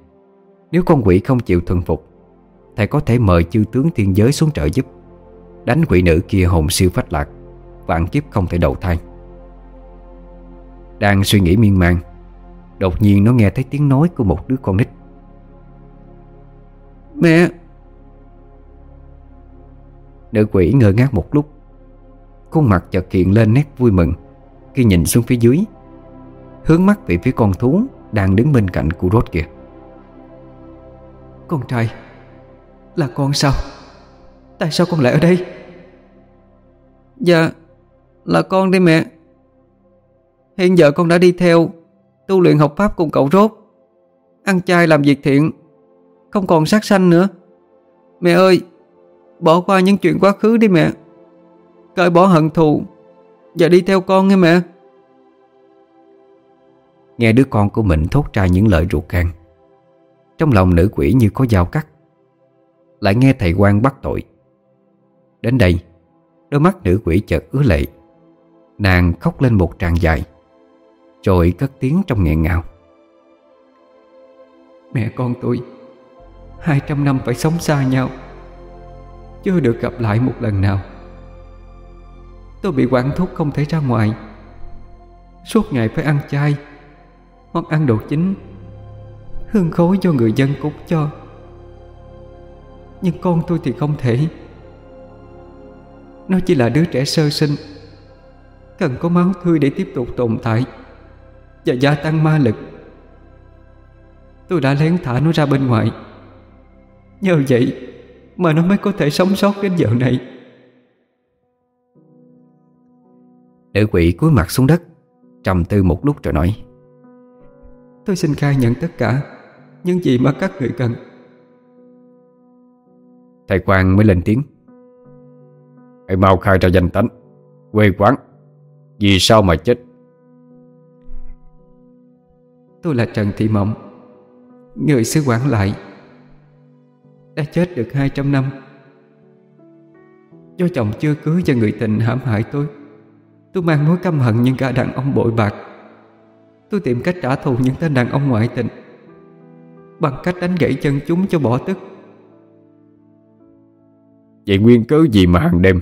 Nếu con quỷ không chịu thuần phục, Thầy có thể mời chư tướng thiên giới xuống trợ giúp, Đánh quỷ nữ kia hồn siêu phách lạc, Vạn kiếp không thể đầu thai. Đang suy nghĩ miên man. Đột nhiên nó nghe thấy tiếng nói của một đứa con nít. Mẹ! Nữ quỷ ngơ ngác một lúc. Khuôn mặt chợt hiện lên nét vui mừng Khi nhìn xuống phía dưới Hướng mắt về phía con thú Đang đứng bên cạnh của rốt kìa. Con trai Là con sao? Tại sao con lại ở đây? Dạ Là con đây mẹ Hiện giờ con đã đi theo, Tu luyện học pháp cùng cậu rốt. Ăn chay làm việc thiện, Không còn sát sanh nữa. Mẹ ơi, Bỏ qua những chuyện quá khứ đi mẹ. Cởi bỏ hận thù Và đi theo con nghe mẹ. Nghe đứa con của mình thốt ra những lời ruột gan. Trong lòng nữ quỷ như có dao cắt. Lại nghe thầy quan bắt tội. Đến đây, Đôi mắt nữ quỷ chợt ứa lệ. Nàng khóc lên một tràng dài. Rồi cất tiếng trong nghẹn ngào. Mẹ con tôi, Hai trăm năm phải sống xa nhau. Chưa được gặp lại một lần nào. Tôi bị quản thúc không thể ra ngoài. Suốt ngày phải ăn chay, Hoặc ăn đồ chính, Hương khối do người dân cúng cho. Nhưng con tôi thì không thể. Nó chỉ là đứa trẻ sơ sinh, Cần có máu tươi để tiếp tục tồn tại. Và gia tăng ma lực. Tôi đã lén thả nó ra bên ngoài. Nhờ vậy Mà nó mới có thể sống sót đến giờ này. Nữ quỷ cúi mặt xuống đất Trầm tư một lúc rồi nói. Tôi xin khai nhận tất cả Những gì mà các người cần. Thầy Quang mới lên tiếng. Hãy mau khai ra danh tánh Quê quán Vì sao mà chết Tôi là Trần Thị Mộng. Người xứ quản lại. Đã chết được 200 năm. Do chồng chưa cưới cho người tình hãm hại tôi Tôi mang mối căm hận những cả đàn ông bội bạc. Tôi tìm cách trả thù những tên đàn ông ngoại tình Bằng cách đánh gãy chân chúng cho bỏ tức. Vậy nguyên cớ gì mà hàng đêm,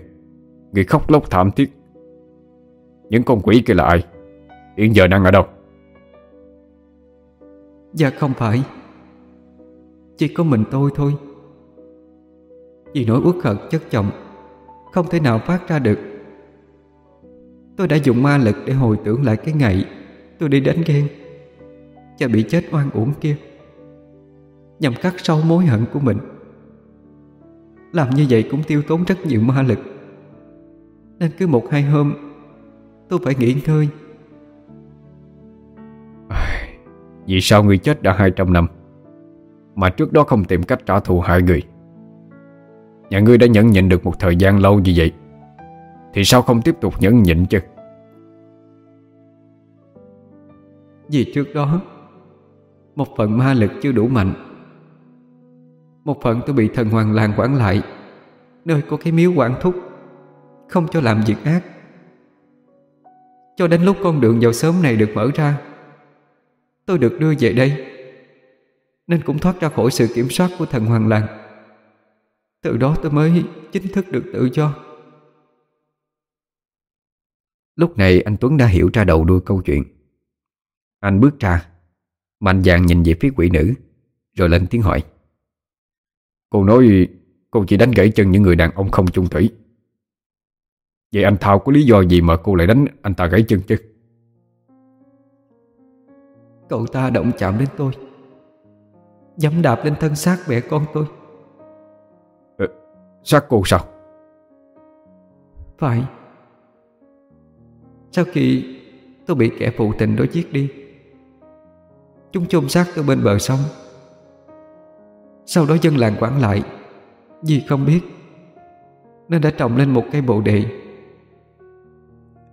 Người khóc lóc thảm thiết. Những con quỷ kia là ai? Hiện giờ đang ở đâu? Dạ không phải. Chỉ có mình tôi thôi. Vì nỗi uất hận chất chồng Không thể nào phát ra được. Tôi đã dùng ma lực để hồi tưởng lại cái ngày Tôi đi đánh ghen Và bị chết oan uổng kia, Nhằm cắt sâu mối hận của mình. Làm như vậy cũng tiêu tốn rất nhiều ma lực. Nên cứ một hai hôm, Tôi phải nghỉ ngơi. Vì sao người chết đã 200 năm? Mà trước đó không tìm cách trả thù hại người. Nhà ngươi đã nhẫn nhịn được một thời gian lâu như vậy, Thì sao không tiếp tục nhẫn nhịn chứ? Vì trước đó, Một phần ma lực chưa đủ mạnh. Một phần tôi bị thần hoàng làng quản lại, Nơi có cái miếu quản thúc, Không cho làm việc ác. Cho đến lúc con đường vào sớm này được mở ra Tôi được đưa về đây. Nên cũng thoát ra khỏi sự kiểm soát của thần hoàng làng. Từ đó tôi mới chính thức được tự do. Lúc này anh Tuấn đã hiểu ra đầu đuôi câu chuyện. Anh bước ra, Mạnh dạn nhìn về phía quỷ nữ, Rồi lên tiếng hỏi. Cô nói cô chỉ đánh gãy chân những người đàn ông không chung thủy. Vậy anh Thao có lý do gì mà cô lại đánh anh ta gãy chân chứ? Cậu ta động chạm đến tôi. Dẫm đạp lên thân xác mẹ con tôi. Ừ, Xác cô sao? Phải. Sau khi tôi bị kẻ phụ tình đó giết đi Chúng chôn xác tôi bên bờ sông. Sau đó dân làng quản lại Vì không biết Nên đã trồng lên một cây bồ đề.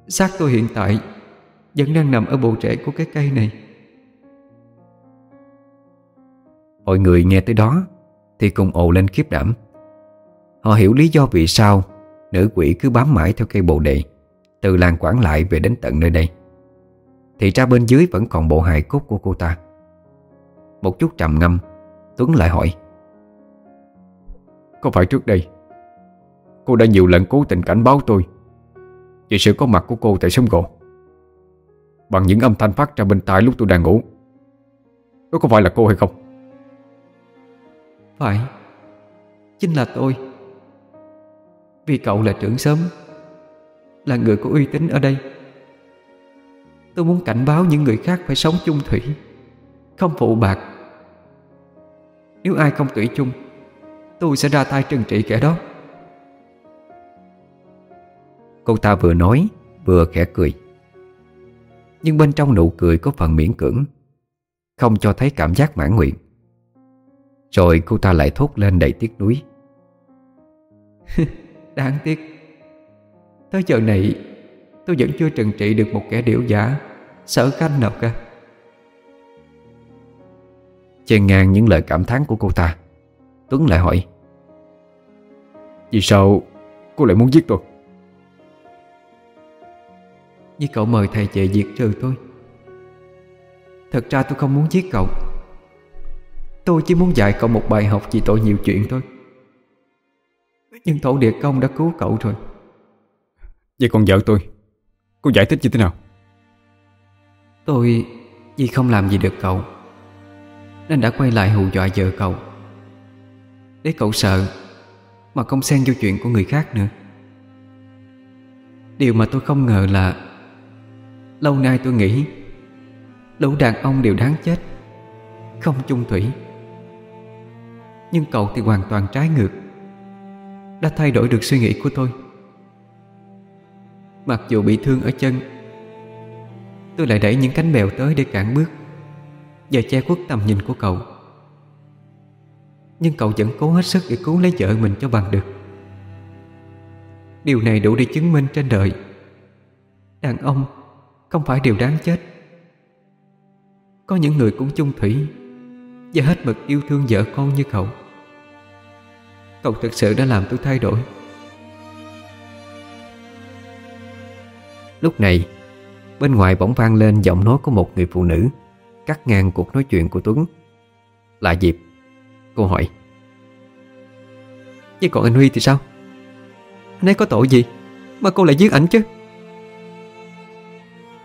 Xác tôi hiện tại Vẫn đang nằm ở bộ rễ của cái cây này Mọi người nghe tới đó Thì cùng ồ lên khiếp đảm. Họ hiểu lý do vì sao Nữ quỷ cứ bám mãi theo cây bồ đề, Từ làng quảng lại về đến tận nơi đây. Thì ra bên dưới vẫn còn bộ hài cốt của cô ta. Một chút trầm ngâm, Tuấn lại hỏi. Có phải trước đây, Cô đã nhiều lần cố tình cảnh báo tôi Về sự có mặt của cô tại sông gỗ? Bằng những âm thanh phát ra bên tai lúc tôi đang ngủ Đó có phải là cô hay không? Phải, Chính là tôi. Vì cậu là trưởng sớm Là người có uy tín ở đây. Tôi muốn cảnh báo những người khác phải sống chung thủy, Không phụ bạc. Nếu ai không thủy chung, Tôi sẽ ra tay trừng trị kẻ đó. Cô ta vừa nói, vừa khẽ cười. Nhưng bên trong nụ cười có phần miễn cưỡng, Không cho thấy cảm giác mãn nguyện. Rồi cô ta lại thốt lên đầy tiếc nuối. [laughs] Đáng tiếc. Tới giờ này Tôi vẫn chưa trừng trị được một kẻ điểu giả Sở khanh nào cả. Chen ngang những lời cảm thán của cô ta. Tuấn lại hỏi Vì sao cô lại muốn giết tôi? Với cậu mời thầy về diệt trừ tôi Thật ra tôi không muốn giết cậu Tôi chỉ muốn dạy cậu một bài học vì tội nhiều chuyện thôi. Nhưng thổ địa công đã cứu cậu rồi. Vậy còn vợ tôi Cô giải thích như thế nào? Tôi vì không làm gì được cậu Nên đã quay lại hù dọa vợ cậu. Để cậu sợ Mà không xen vô chuyện của người khác nữa. Điều mà tôi không ngờ là Lâu nay tôi nghĩ Lũ đàn ông đều đáng chết Không chung thủy nhưng cậu thì hoàn toàn trái ngược. Đã thay đổi được suy nghĩ của tôi. Mặc dù bị thương ở chân, Tôi lại đẩy những cánh bèo tới để cản bước Và che khuất tầm nhìn của cậu. Nhưng cậu vẫn cố hết sức để cứu lấy vợ mình cho bằng được. Điều này đủ để chứng minh trên đời, Đàn ông không phải đều đáng chết. Có những người cũng chung thủy Và hết mực yêu thương vợ con như cậu. Cậu thực sự đã làm tôi thay đổi. Lúc này, Bên ngoài bỗng vang lên giọng nói của một người phụ nữ, Cắt ngang cuộc nói chuyện của Tuấn. Là Diệp Cô hỏi Vậy còn anh Huy thì sao? Anh ấy có tội gì Mà cô lại giết ảnh chứ?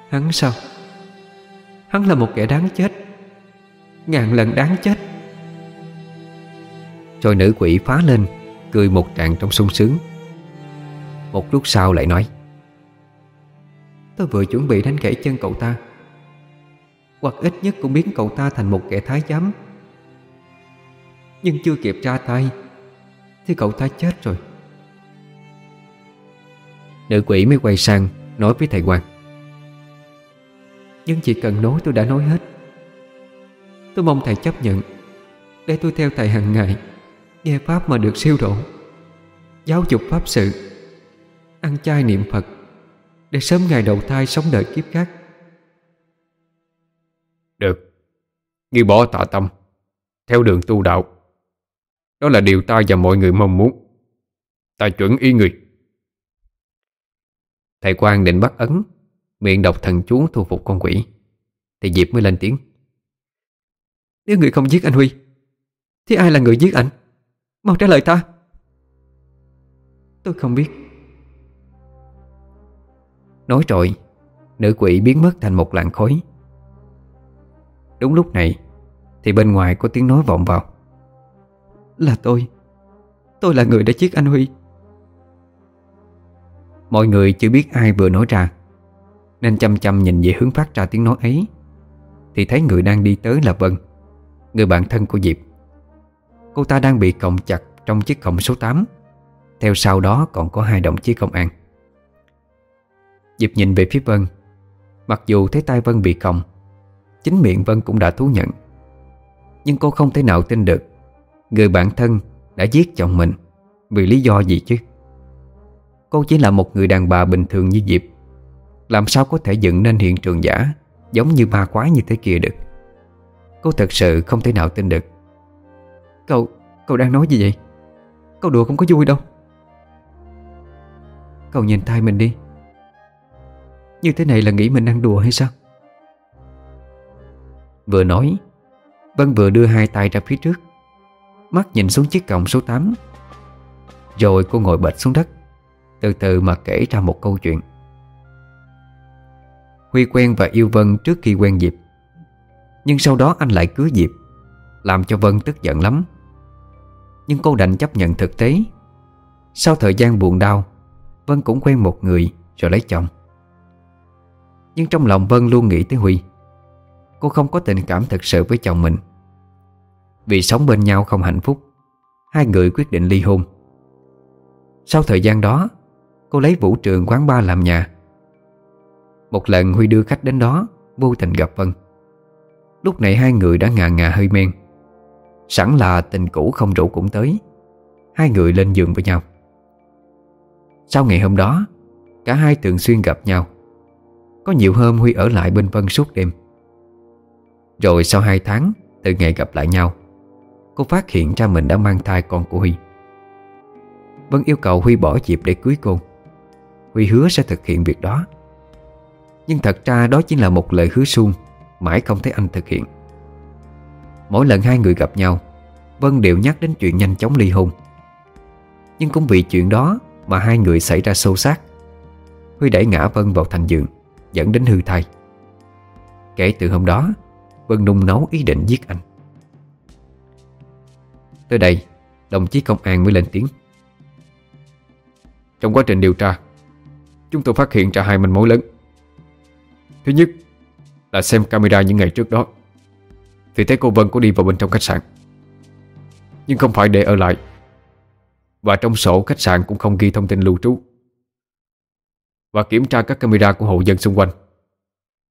Hắn sao? Hắn là một kẻ đáng chết, Ngàn lần đáng chết. Rồi nữ quỷ phá lên, Cười một tràng trong sung sướng. Một lúc sau lại nói, Tôi vừa chuẩn bị đánh gãy chân cậu ta. Hoặc ít nhất cũng biến cậu ta thành một kẻ thái giám. Nhưng chưa kịp ra tay, Thì cậu ta chết rồi. Nữ quỷ mới quay sang Nói với thầy quan Nhưng chỉ cần nói tôi đã nói hết. Tôi mong thầy chấp nhận Để tôi theo thầy hàng ngày. Nghe Pháp mà được siêu độ. Giáo dục Pháp sự. Ăn chay niệm Phật. Để sớm ngày đầu thai sống đời kiếp khác. Được. Ngươi bỏ tạ tâm. Theo đường tu đạo. Đó là điều ta và mọi người mong muốn. Ta chuẩn ý người Thầy quan định bắt ấn. Miệng đọc thần chú thu phục con quỷ. Thì Diệp mới lên tiếng. Nếu người không giết anh Huy, Thì ai là người giết anh? Mau trả lời ta. Tôi không biết. Nói rồi, Nữ quỷ biến mất thành một làn khói. Đúng lúc này, Thì bên ngoài có tiếng nói vọng vào. Là tôi. Tôi là người đã giết anh Huy. Mọi người chưa biết ai vừa nói ra, Nên chăm chăm nhìn về hướng phát ra tiếng nói ấy, Thì thấy người đang đi tới là Vân, Người bạn thân của Diệp. Cô ta đang bị còng chặt trong chiếc còng số 8 Theo sau đó còn có hai đồng chí công an. Diệp nhìn về phía Vân, Mặc dù thấy tay Vân bị còng, Chính miệng Vân cũng đã thú nhận. Nhưng cô không thể nào tin được, Người bạn thân đã giết chồng mình Vì lý do gì chứ? Cô chỉ là một người đàn bà bình thường như Diệp. Làm sao có thể dựng nên hiện trường giả Giống như ma quái như thế kia được? Cô thật sự không thể nào tin được. Cậu, Cậu đang nói gì vậy? Cậu đùa không có vui đâu. Cậu nhìn tay mình đi. Như thế này là nghĩ mình đang đùa hay sao? Vừa nói Vân vừa đưa hai tay ra phía trước. Mắt nhìn xuống chiếc còng số 8 Rồi cô ngồi bệt xuống đất. Từ từ mà kể ra một câu chuyện. Huy quen và yêu Vân trước khi quen Diệp Nhưng sau đó anh lại cưới Diệp Làm cho Vân tức giận lắm. Nhưng cô đành chấp nhận thực tế. Sau thời gian buồn đau, Vân cũng quen một người rồi lấy chồng. Nhưng trong lòng Vân luôn nghĩ tới Huy. Cô không có tình cảm thật sự với chồng mình. Vì sống bên nhau không hạnh phúc, Hai người quyết định ly hôn. Sau thời gian đó, Cô lấy vũ trường quán bar làm nhà. Một lần Huy đưa khách đến đó, Vô tình gặp Vân. Lúc này hai người đã ngà ngà hơi men. Sẵn là tình cũ không rủ cũng tới. Hai người lên giường với nhau. Sau ngày hôm đó, Cả hai thường xuyên gặp nhau. Có nhiều hôm Huy ở lại bên Vân suốt đêm. Rồi sau hai tháng, Từ ngày gặp lại nhau, Cô phát hiện ra mình đã mang thai con của Huy. Vân yêu cầu Huy bỏ dịp để cưới cô. Huy hứa sẽ thực hiện việc đó. Nhưng thật ra đó chỉ là một lời hứa suông, Mãi không thấy anh thực hiện. Mỗi lần hai người gặp nhau, Vân đều nhắc đến chuyện nhanh chóng ly hôn. Nhưng cũng vì chuyện đó Mà hai người xảy ra sâu sát Huy đẩy ngã Vân vào thành giường, Dẫn đến hư thai. Kể từ hôm đó, Vân nung nấu ý định giết anh. Tới đây, Đồng chí công an mới lên tiếng. Trong quá trình điều tra, Chúng tôi phát hiện ra hai manh mối lớn. Thứ nhất Là xem camera những ngày trước đó. Thì thấy cô Vân có đi vào bên trong khách sạn. Nhưng không phải để ở lại. Và trong sổ khách sạn cũng không ghi thông tin lưu trú. Và kiểm tra các camera của hộ dân xung quanh.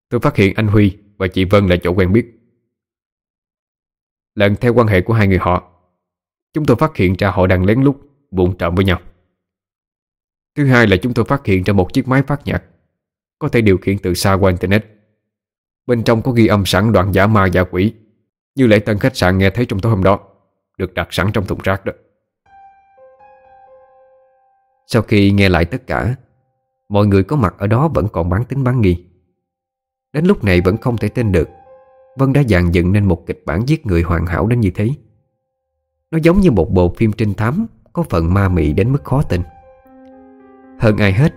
Tôi phát hiện anh Huy và chị Vân là chỗ quen biết. Lần theo quan hệ của hai người họ, Chúng tôi phát hiện ra họ đang lén lút Bụng trộm với nhau. Thứ hai là chúng tôi phát hiện ra một chiếc máy phát nhạc, Có thể điều khiển từ xa qua Internet. Bên trong có ghi âm sẵn đoạn giả ma giả quỷ. Như lễ tân khách sạn nghe thấy trong tối hôm đó, Được đặt sẵn trong thùng rác đó. Sau khi nghe lại tất cả, Mọi người có mặt ở đó vẫn còn bán tính bán nghi. Đến lúc này vẫn không thể tin được, Vân đã dàn dựng nên một kịch bản giết người hoàn hảo đến như thế. Nó giống như một bộ phim trinh thám, Có phần ma mị đến mức khó tin. Hơn ai hết,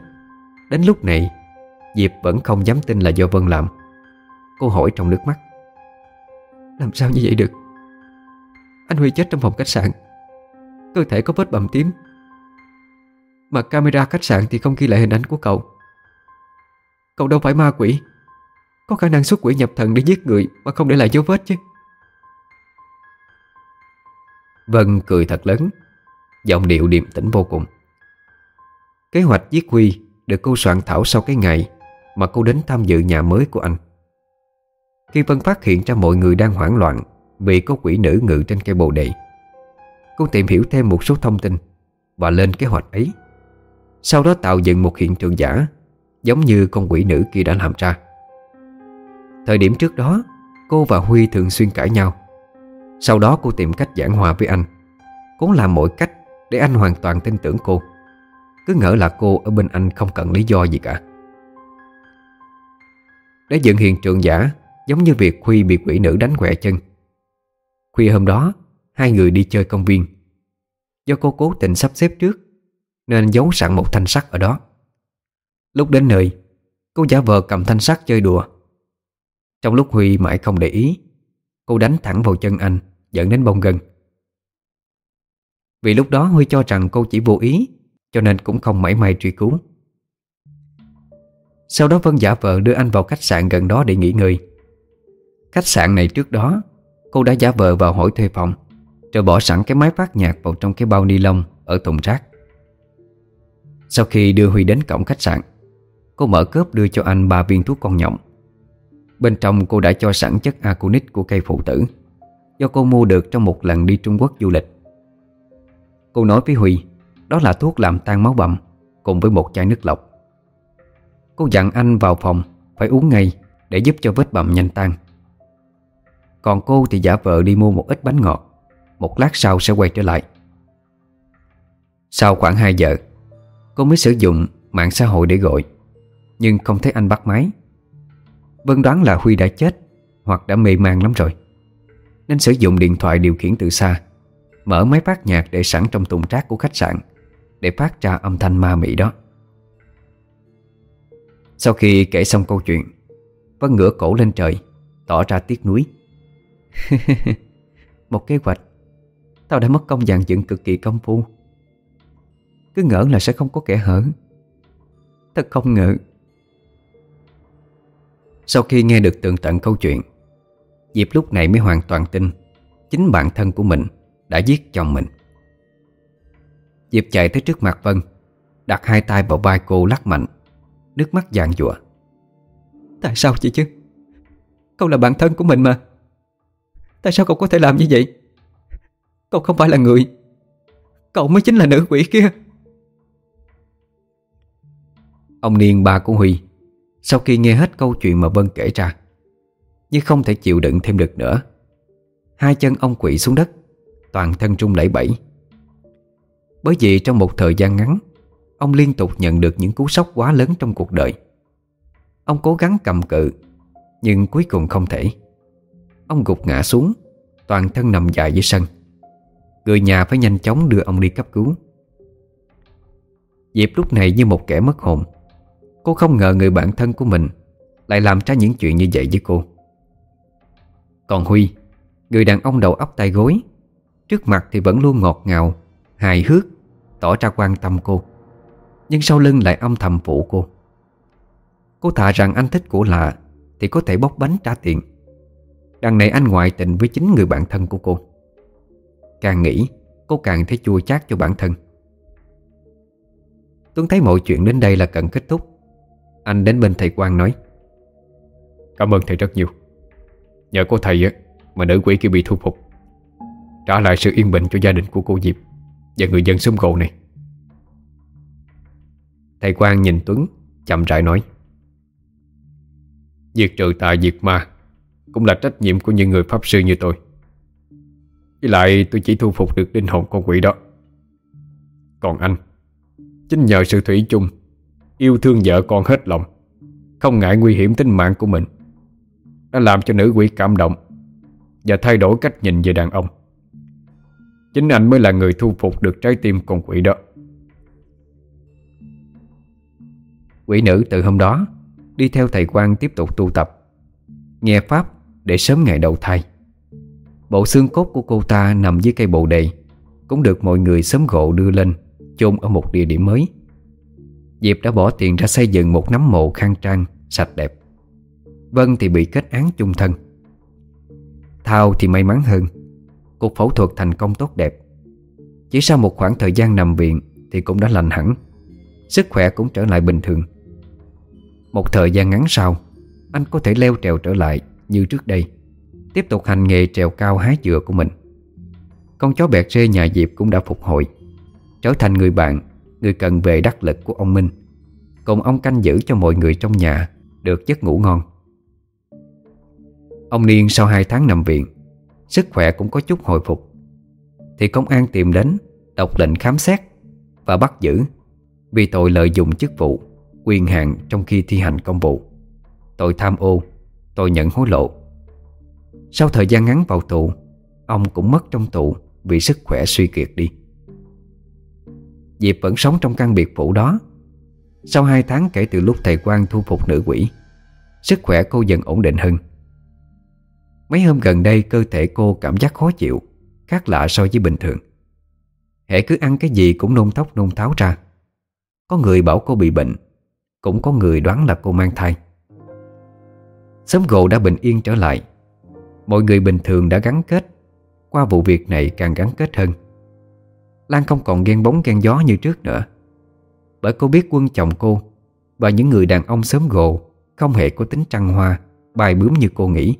Đến lúc này, Diệp vẫn không dám tin là do Vân làm. Cô hỏi trong nước mắt. Làm sao như vậy được? Anh Huy chết trong phòng khách sạn. Cơ thể có vết bầm tím. Mà camera khách sạn thì không ghi lại hình ảnh của cậu. Cậu đâu phải ma quỷ. Có khả năng xuất quỷ nhập thần để giết người Mà không để lại dấu vết chứ. Vân cười thật lớn. Giọng điệu điềm tĩnh vô cùng. Kế hoạch giết Huy Được cô soạn thảo sau cái ngày Mà cô đến tham dự nhà mới của anh. Khi Vân phát hiện ra mọi người đang hoảng loạn Vì có quỷ nữ ngự trên cây bồ đề, Cô tìm hiểu thêm một số thông tin Và lên kế hoạch ấy. Sau đó tạo dựng một hiện trường giả, Giống như con quỷ nữ kia đã làm ra. Thời điểm trước đó, Cô và Huy thường xuyên cãi nhau. Sau đó cô tìm cách giảng hòa với anh. Cố làm mọi cách Để anh hoàn toàn tin tưởng cô. Cứ ngỡ là cô ở bên anh không cần lý do gì cả. Để dựng hiện trường giả Giống như việc Huy bị quỷ nữ đánh quẹ chân. Khuya hôm đó, Hai người đi chơi công viên. Do cô cố tình sắp xếp trước, Nên giấu sẵn một thanh sắt ở đó. Lúc đến nơi, Cô giả vờ cầm thanh sắt chơi đùa. Trong lúc Huy mãi không để ý, Cô đánh thẳng vào chân anh, Dẫn đến bông gân. Vì lúc đó Huy cho rằng cô chỉ vô ý, Cho nên cũng không mảy may truy cứu. Sau đó Vân giả vờ đưa anh vào khách sạn gần đó để nghỉ ngơi. Khách sạn này trước đó, Cô đã giả vờ vào hỏi thuê phòng, Rồi bỏ sẵn cái máy phát nhạc vào trong cái bao ni lông Ở thùng rác. Sau khi đưa Huy đến cổng khách sạn, Cô mở cốp đưa cho anh ba viên thuốc con nhộng. Bên trong cô đã cho sẵn chất aconic của cây phụ tử, Do cô mua được trong một lần đi Trung Quốc du lịch. Cô nói với Huy, Đó là thuốc làm tan máu bầm Cùng với một chai nước lọc. Cô dặn anh vào phòng Phải uống ngay để giúp cho vết bầm nhanh tan. Còn cô thì giả vờ đi mua một ít bánh ngọt. Một lát sau sẽ quay trở lại. Sau khoảng 2 giờ, Cô mới sử dụng mạng xã hội để gọi, Nhưng không thấy anh bắt máy. Vân đoán là Huy đã chết Hoặc đã mê man lắm rồi, Nên sử dụng điện thoại điều khiển từ xa, Mở máy phát nhạc để sẵn trong tùng rác của khách sạn Để phát ra âm thanh ma mị đó. Sau khi kể xong câu chuyện, Vân ngửa cổ lên trời, Tỏ ra tiếc nuối. [laughs] Một kế hoạch. Tao đã mất công dàn dựng cực kỳ công phu. Cứ ngỡ là sẽ không có kẻ hở. Thật không ngờ. Sau khi nghe được tường tận câu chuyện, Diệp lúc này mới hoàn toàn tin Chính bản thân của mình Đã giết chồng mình. Diệp chạy tới trước mặt Vân, Đặt hai tay vào vai cô lắc mạnh, Nước mắt dạng dụa Tại sao chị chứ? Cậu là bạn thân của mình mà. Tại sao cậu có thể làm như vậy? Cậu không phải là người. Cậu mới chính là nữ quỷ kia. Ông Niên bà của Huy, Sau khi nghe hết câu chuyện mà Vân kể ra, Nhưng không thể chịu đựng thêm được nữa. Hai chân ông quỷ xuống đất, Toàn thân trung lẫy bẫy Bởi vì trong một thời gian ngắn, Ông liên tục nhận được những cú sốc quá lớn trong cuộc đời. Ông cố gắng cầm cự, Nhưng cuối cùng không thể. Ông gục ngã xuống, Toàn thân nằm dài dưới sân. Người nhà phải nhanh chóng đưa ông đi cấp cứu. Diệp lúc này như một kẻ mất hồn. Cô không ngờ người bạn thân của mình Lại làm ra những chuyện như vậy với cô. Còn Huy, Người đàn ông đầu óc tay gối, Trước mặt thì vẫn luôn ngọt ngào, Hài hước, Tỏ ra quan tâm cô. Nhưng sau lưng lại âm thầm phụ cô. Cô thà rằng anh thích của lạ Thì có thể bóc bánh trả tiền. Đằng này anh ngoại tình với chính người bạn thân của cô. Càng nghĩ Cô càng thấy chua chát cho bản thân. Tuấn thấy mọi chuyện đến đây là cần kết thúc. Anh đến bên thầy Quang nói. Cảm ơn thầy rất nhiều. Nhờ có thầy mà nữ quỷ kia bị thu phục. Trả lại sự yên bình cho gia đình của cô Diệp Và người dân xóm gồ này. Thầy Quang nhìn Tuấn Chậm rãi nói. Diệt trừ tà diệt ma cũng là trách nhiệm của những người pháp sư như tôi. Với lại, tôi chỉ thu phục được linh hồn con quỷ đó. Còn anh, Chính nhờ sự thủy chung, Yêu thương vợ con hết lòng, Không ngại nguy hiểm tính mạng của mình, Đã làm cho nữ quỷ cảm động Và thay đổi cách nhìn về đàn ông. Chính anh mới là người thu phục được trái tim con quỷ đó. Quỷ nữ từ hôm đó, Đi theo thầy quan tiếp tục tu tập, Nghe Pháp để sớm ngày đầu thai. Bộ xương cốt của cô ta nằm dưới cây bồ đề Cũng được mọi người sớm gộ đưa lên chôn ở một địa điểm mới. Diệp đã bỏ tiền ra xây dựng một nấm mộ khang trang, sạch đẹp. Vân thì bị kết án chung thân. Thao thì may mắn hơn Cuộc phẫu thuật thành công tốt đẹp. Chỉ sau một khoảng thời gian nằm viện Thì cũng đã lành hẳn Sức khỏe cũng trở lại bình thường. Một thời gian ngắn sau Anh có thể leo trèo trở lại như trước đây, Tiếp tục hành nghề trèo cao hái dừa của mình. Con chó bẹt rê nhà Diệp cũng đã phục hồi, Trở thành người bạn, Người cần về đắc lực của ông Minh. Cùng ông canh giữ cho mọi người trong nhà Được giấc ngủ ngon. Ông Niên sau 2 tháng nằm viện, Sức khỏe cũng có chút hồi phục. Thì công an tìm đến, Đọc lệnh khám xét Và bắt giữ Vì tội lợi dụng chức vụ, Quyền hạn trong khi thi hành công vụ, Tội tham ô. Tội nhận hối lộ. Sau thời gian ngắn vào tù, Ông cũng mất trong tù Vì sức khỏe suy kiệt đi. Diệp vẫn sống trong căn biệt phủ đó. Sau 2 tháng kể từ lúc thầy quan thu phục nữ quỷ, Sức khỏe cô dần ổn định hơn. Mấy hôm gần đây, cơ thể cô cảm giác khó chịu, Khác lạ so với bình thường. Hệ cứ ăn cái gì cũng nôn tóc nôn tháo ra. Có người bảo cô bị bệnh, Cũng có người đoán là cô mang thai. Sớm gồ đã bình yên trở lại. Mọi người bình thường đã gắn kết. Qua vụ việc này càng gắn kết hơn. Lan không còn ghen bóng ghen gió như trước nữa. Bởi cô biết quân chồng cô Và những người đàn ông sớm gồ Không hề có tính trăng hoa, Bài bướm như cô nghĩ.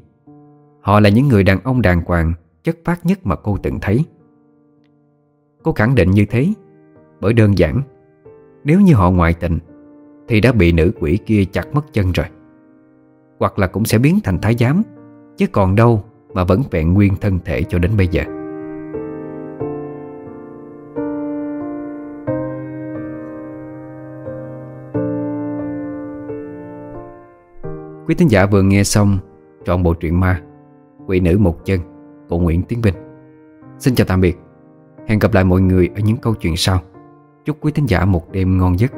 Họ là những người đàn ông đàng hoàng, Chất phát nhất mà cô từng thấy. Cô khẳng định như thế, Bởi đơn giản, Nếu như họ ngoại tình, Thì đã bị nữ quỷ kia chặt mất chân rồi. Hoặc là cũng sẽ biến thành thái giám, Chứ còn đâu mà vẫn vẹn nguyên thân thể cho đến bây giờ. Quý thính giả vừa nghe xong trọn bộ truyện ma, Quỷ nữ một chân của Nguyễn Tiến Vinh. Xin chào tạm biệt. Hẹn gặp lại mọi người ở những câu chuyện sau. Chúc quý thính giả một đêm ngon giấc.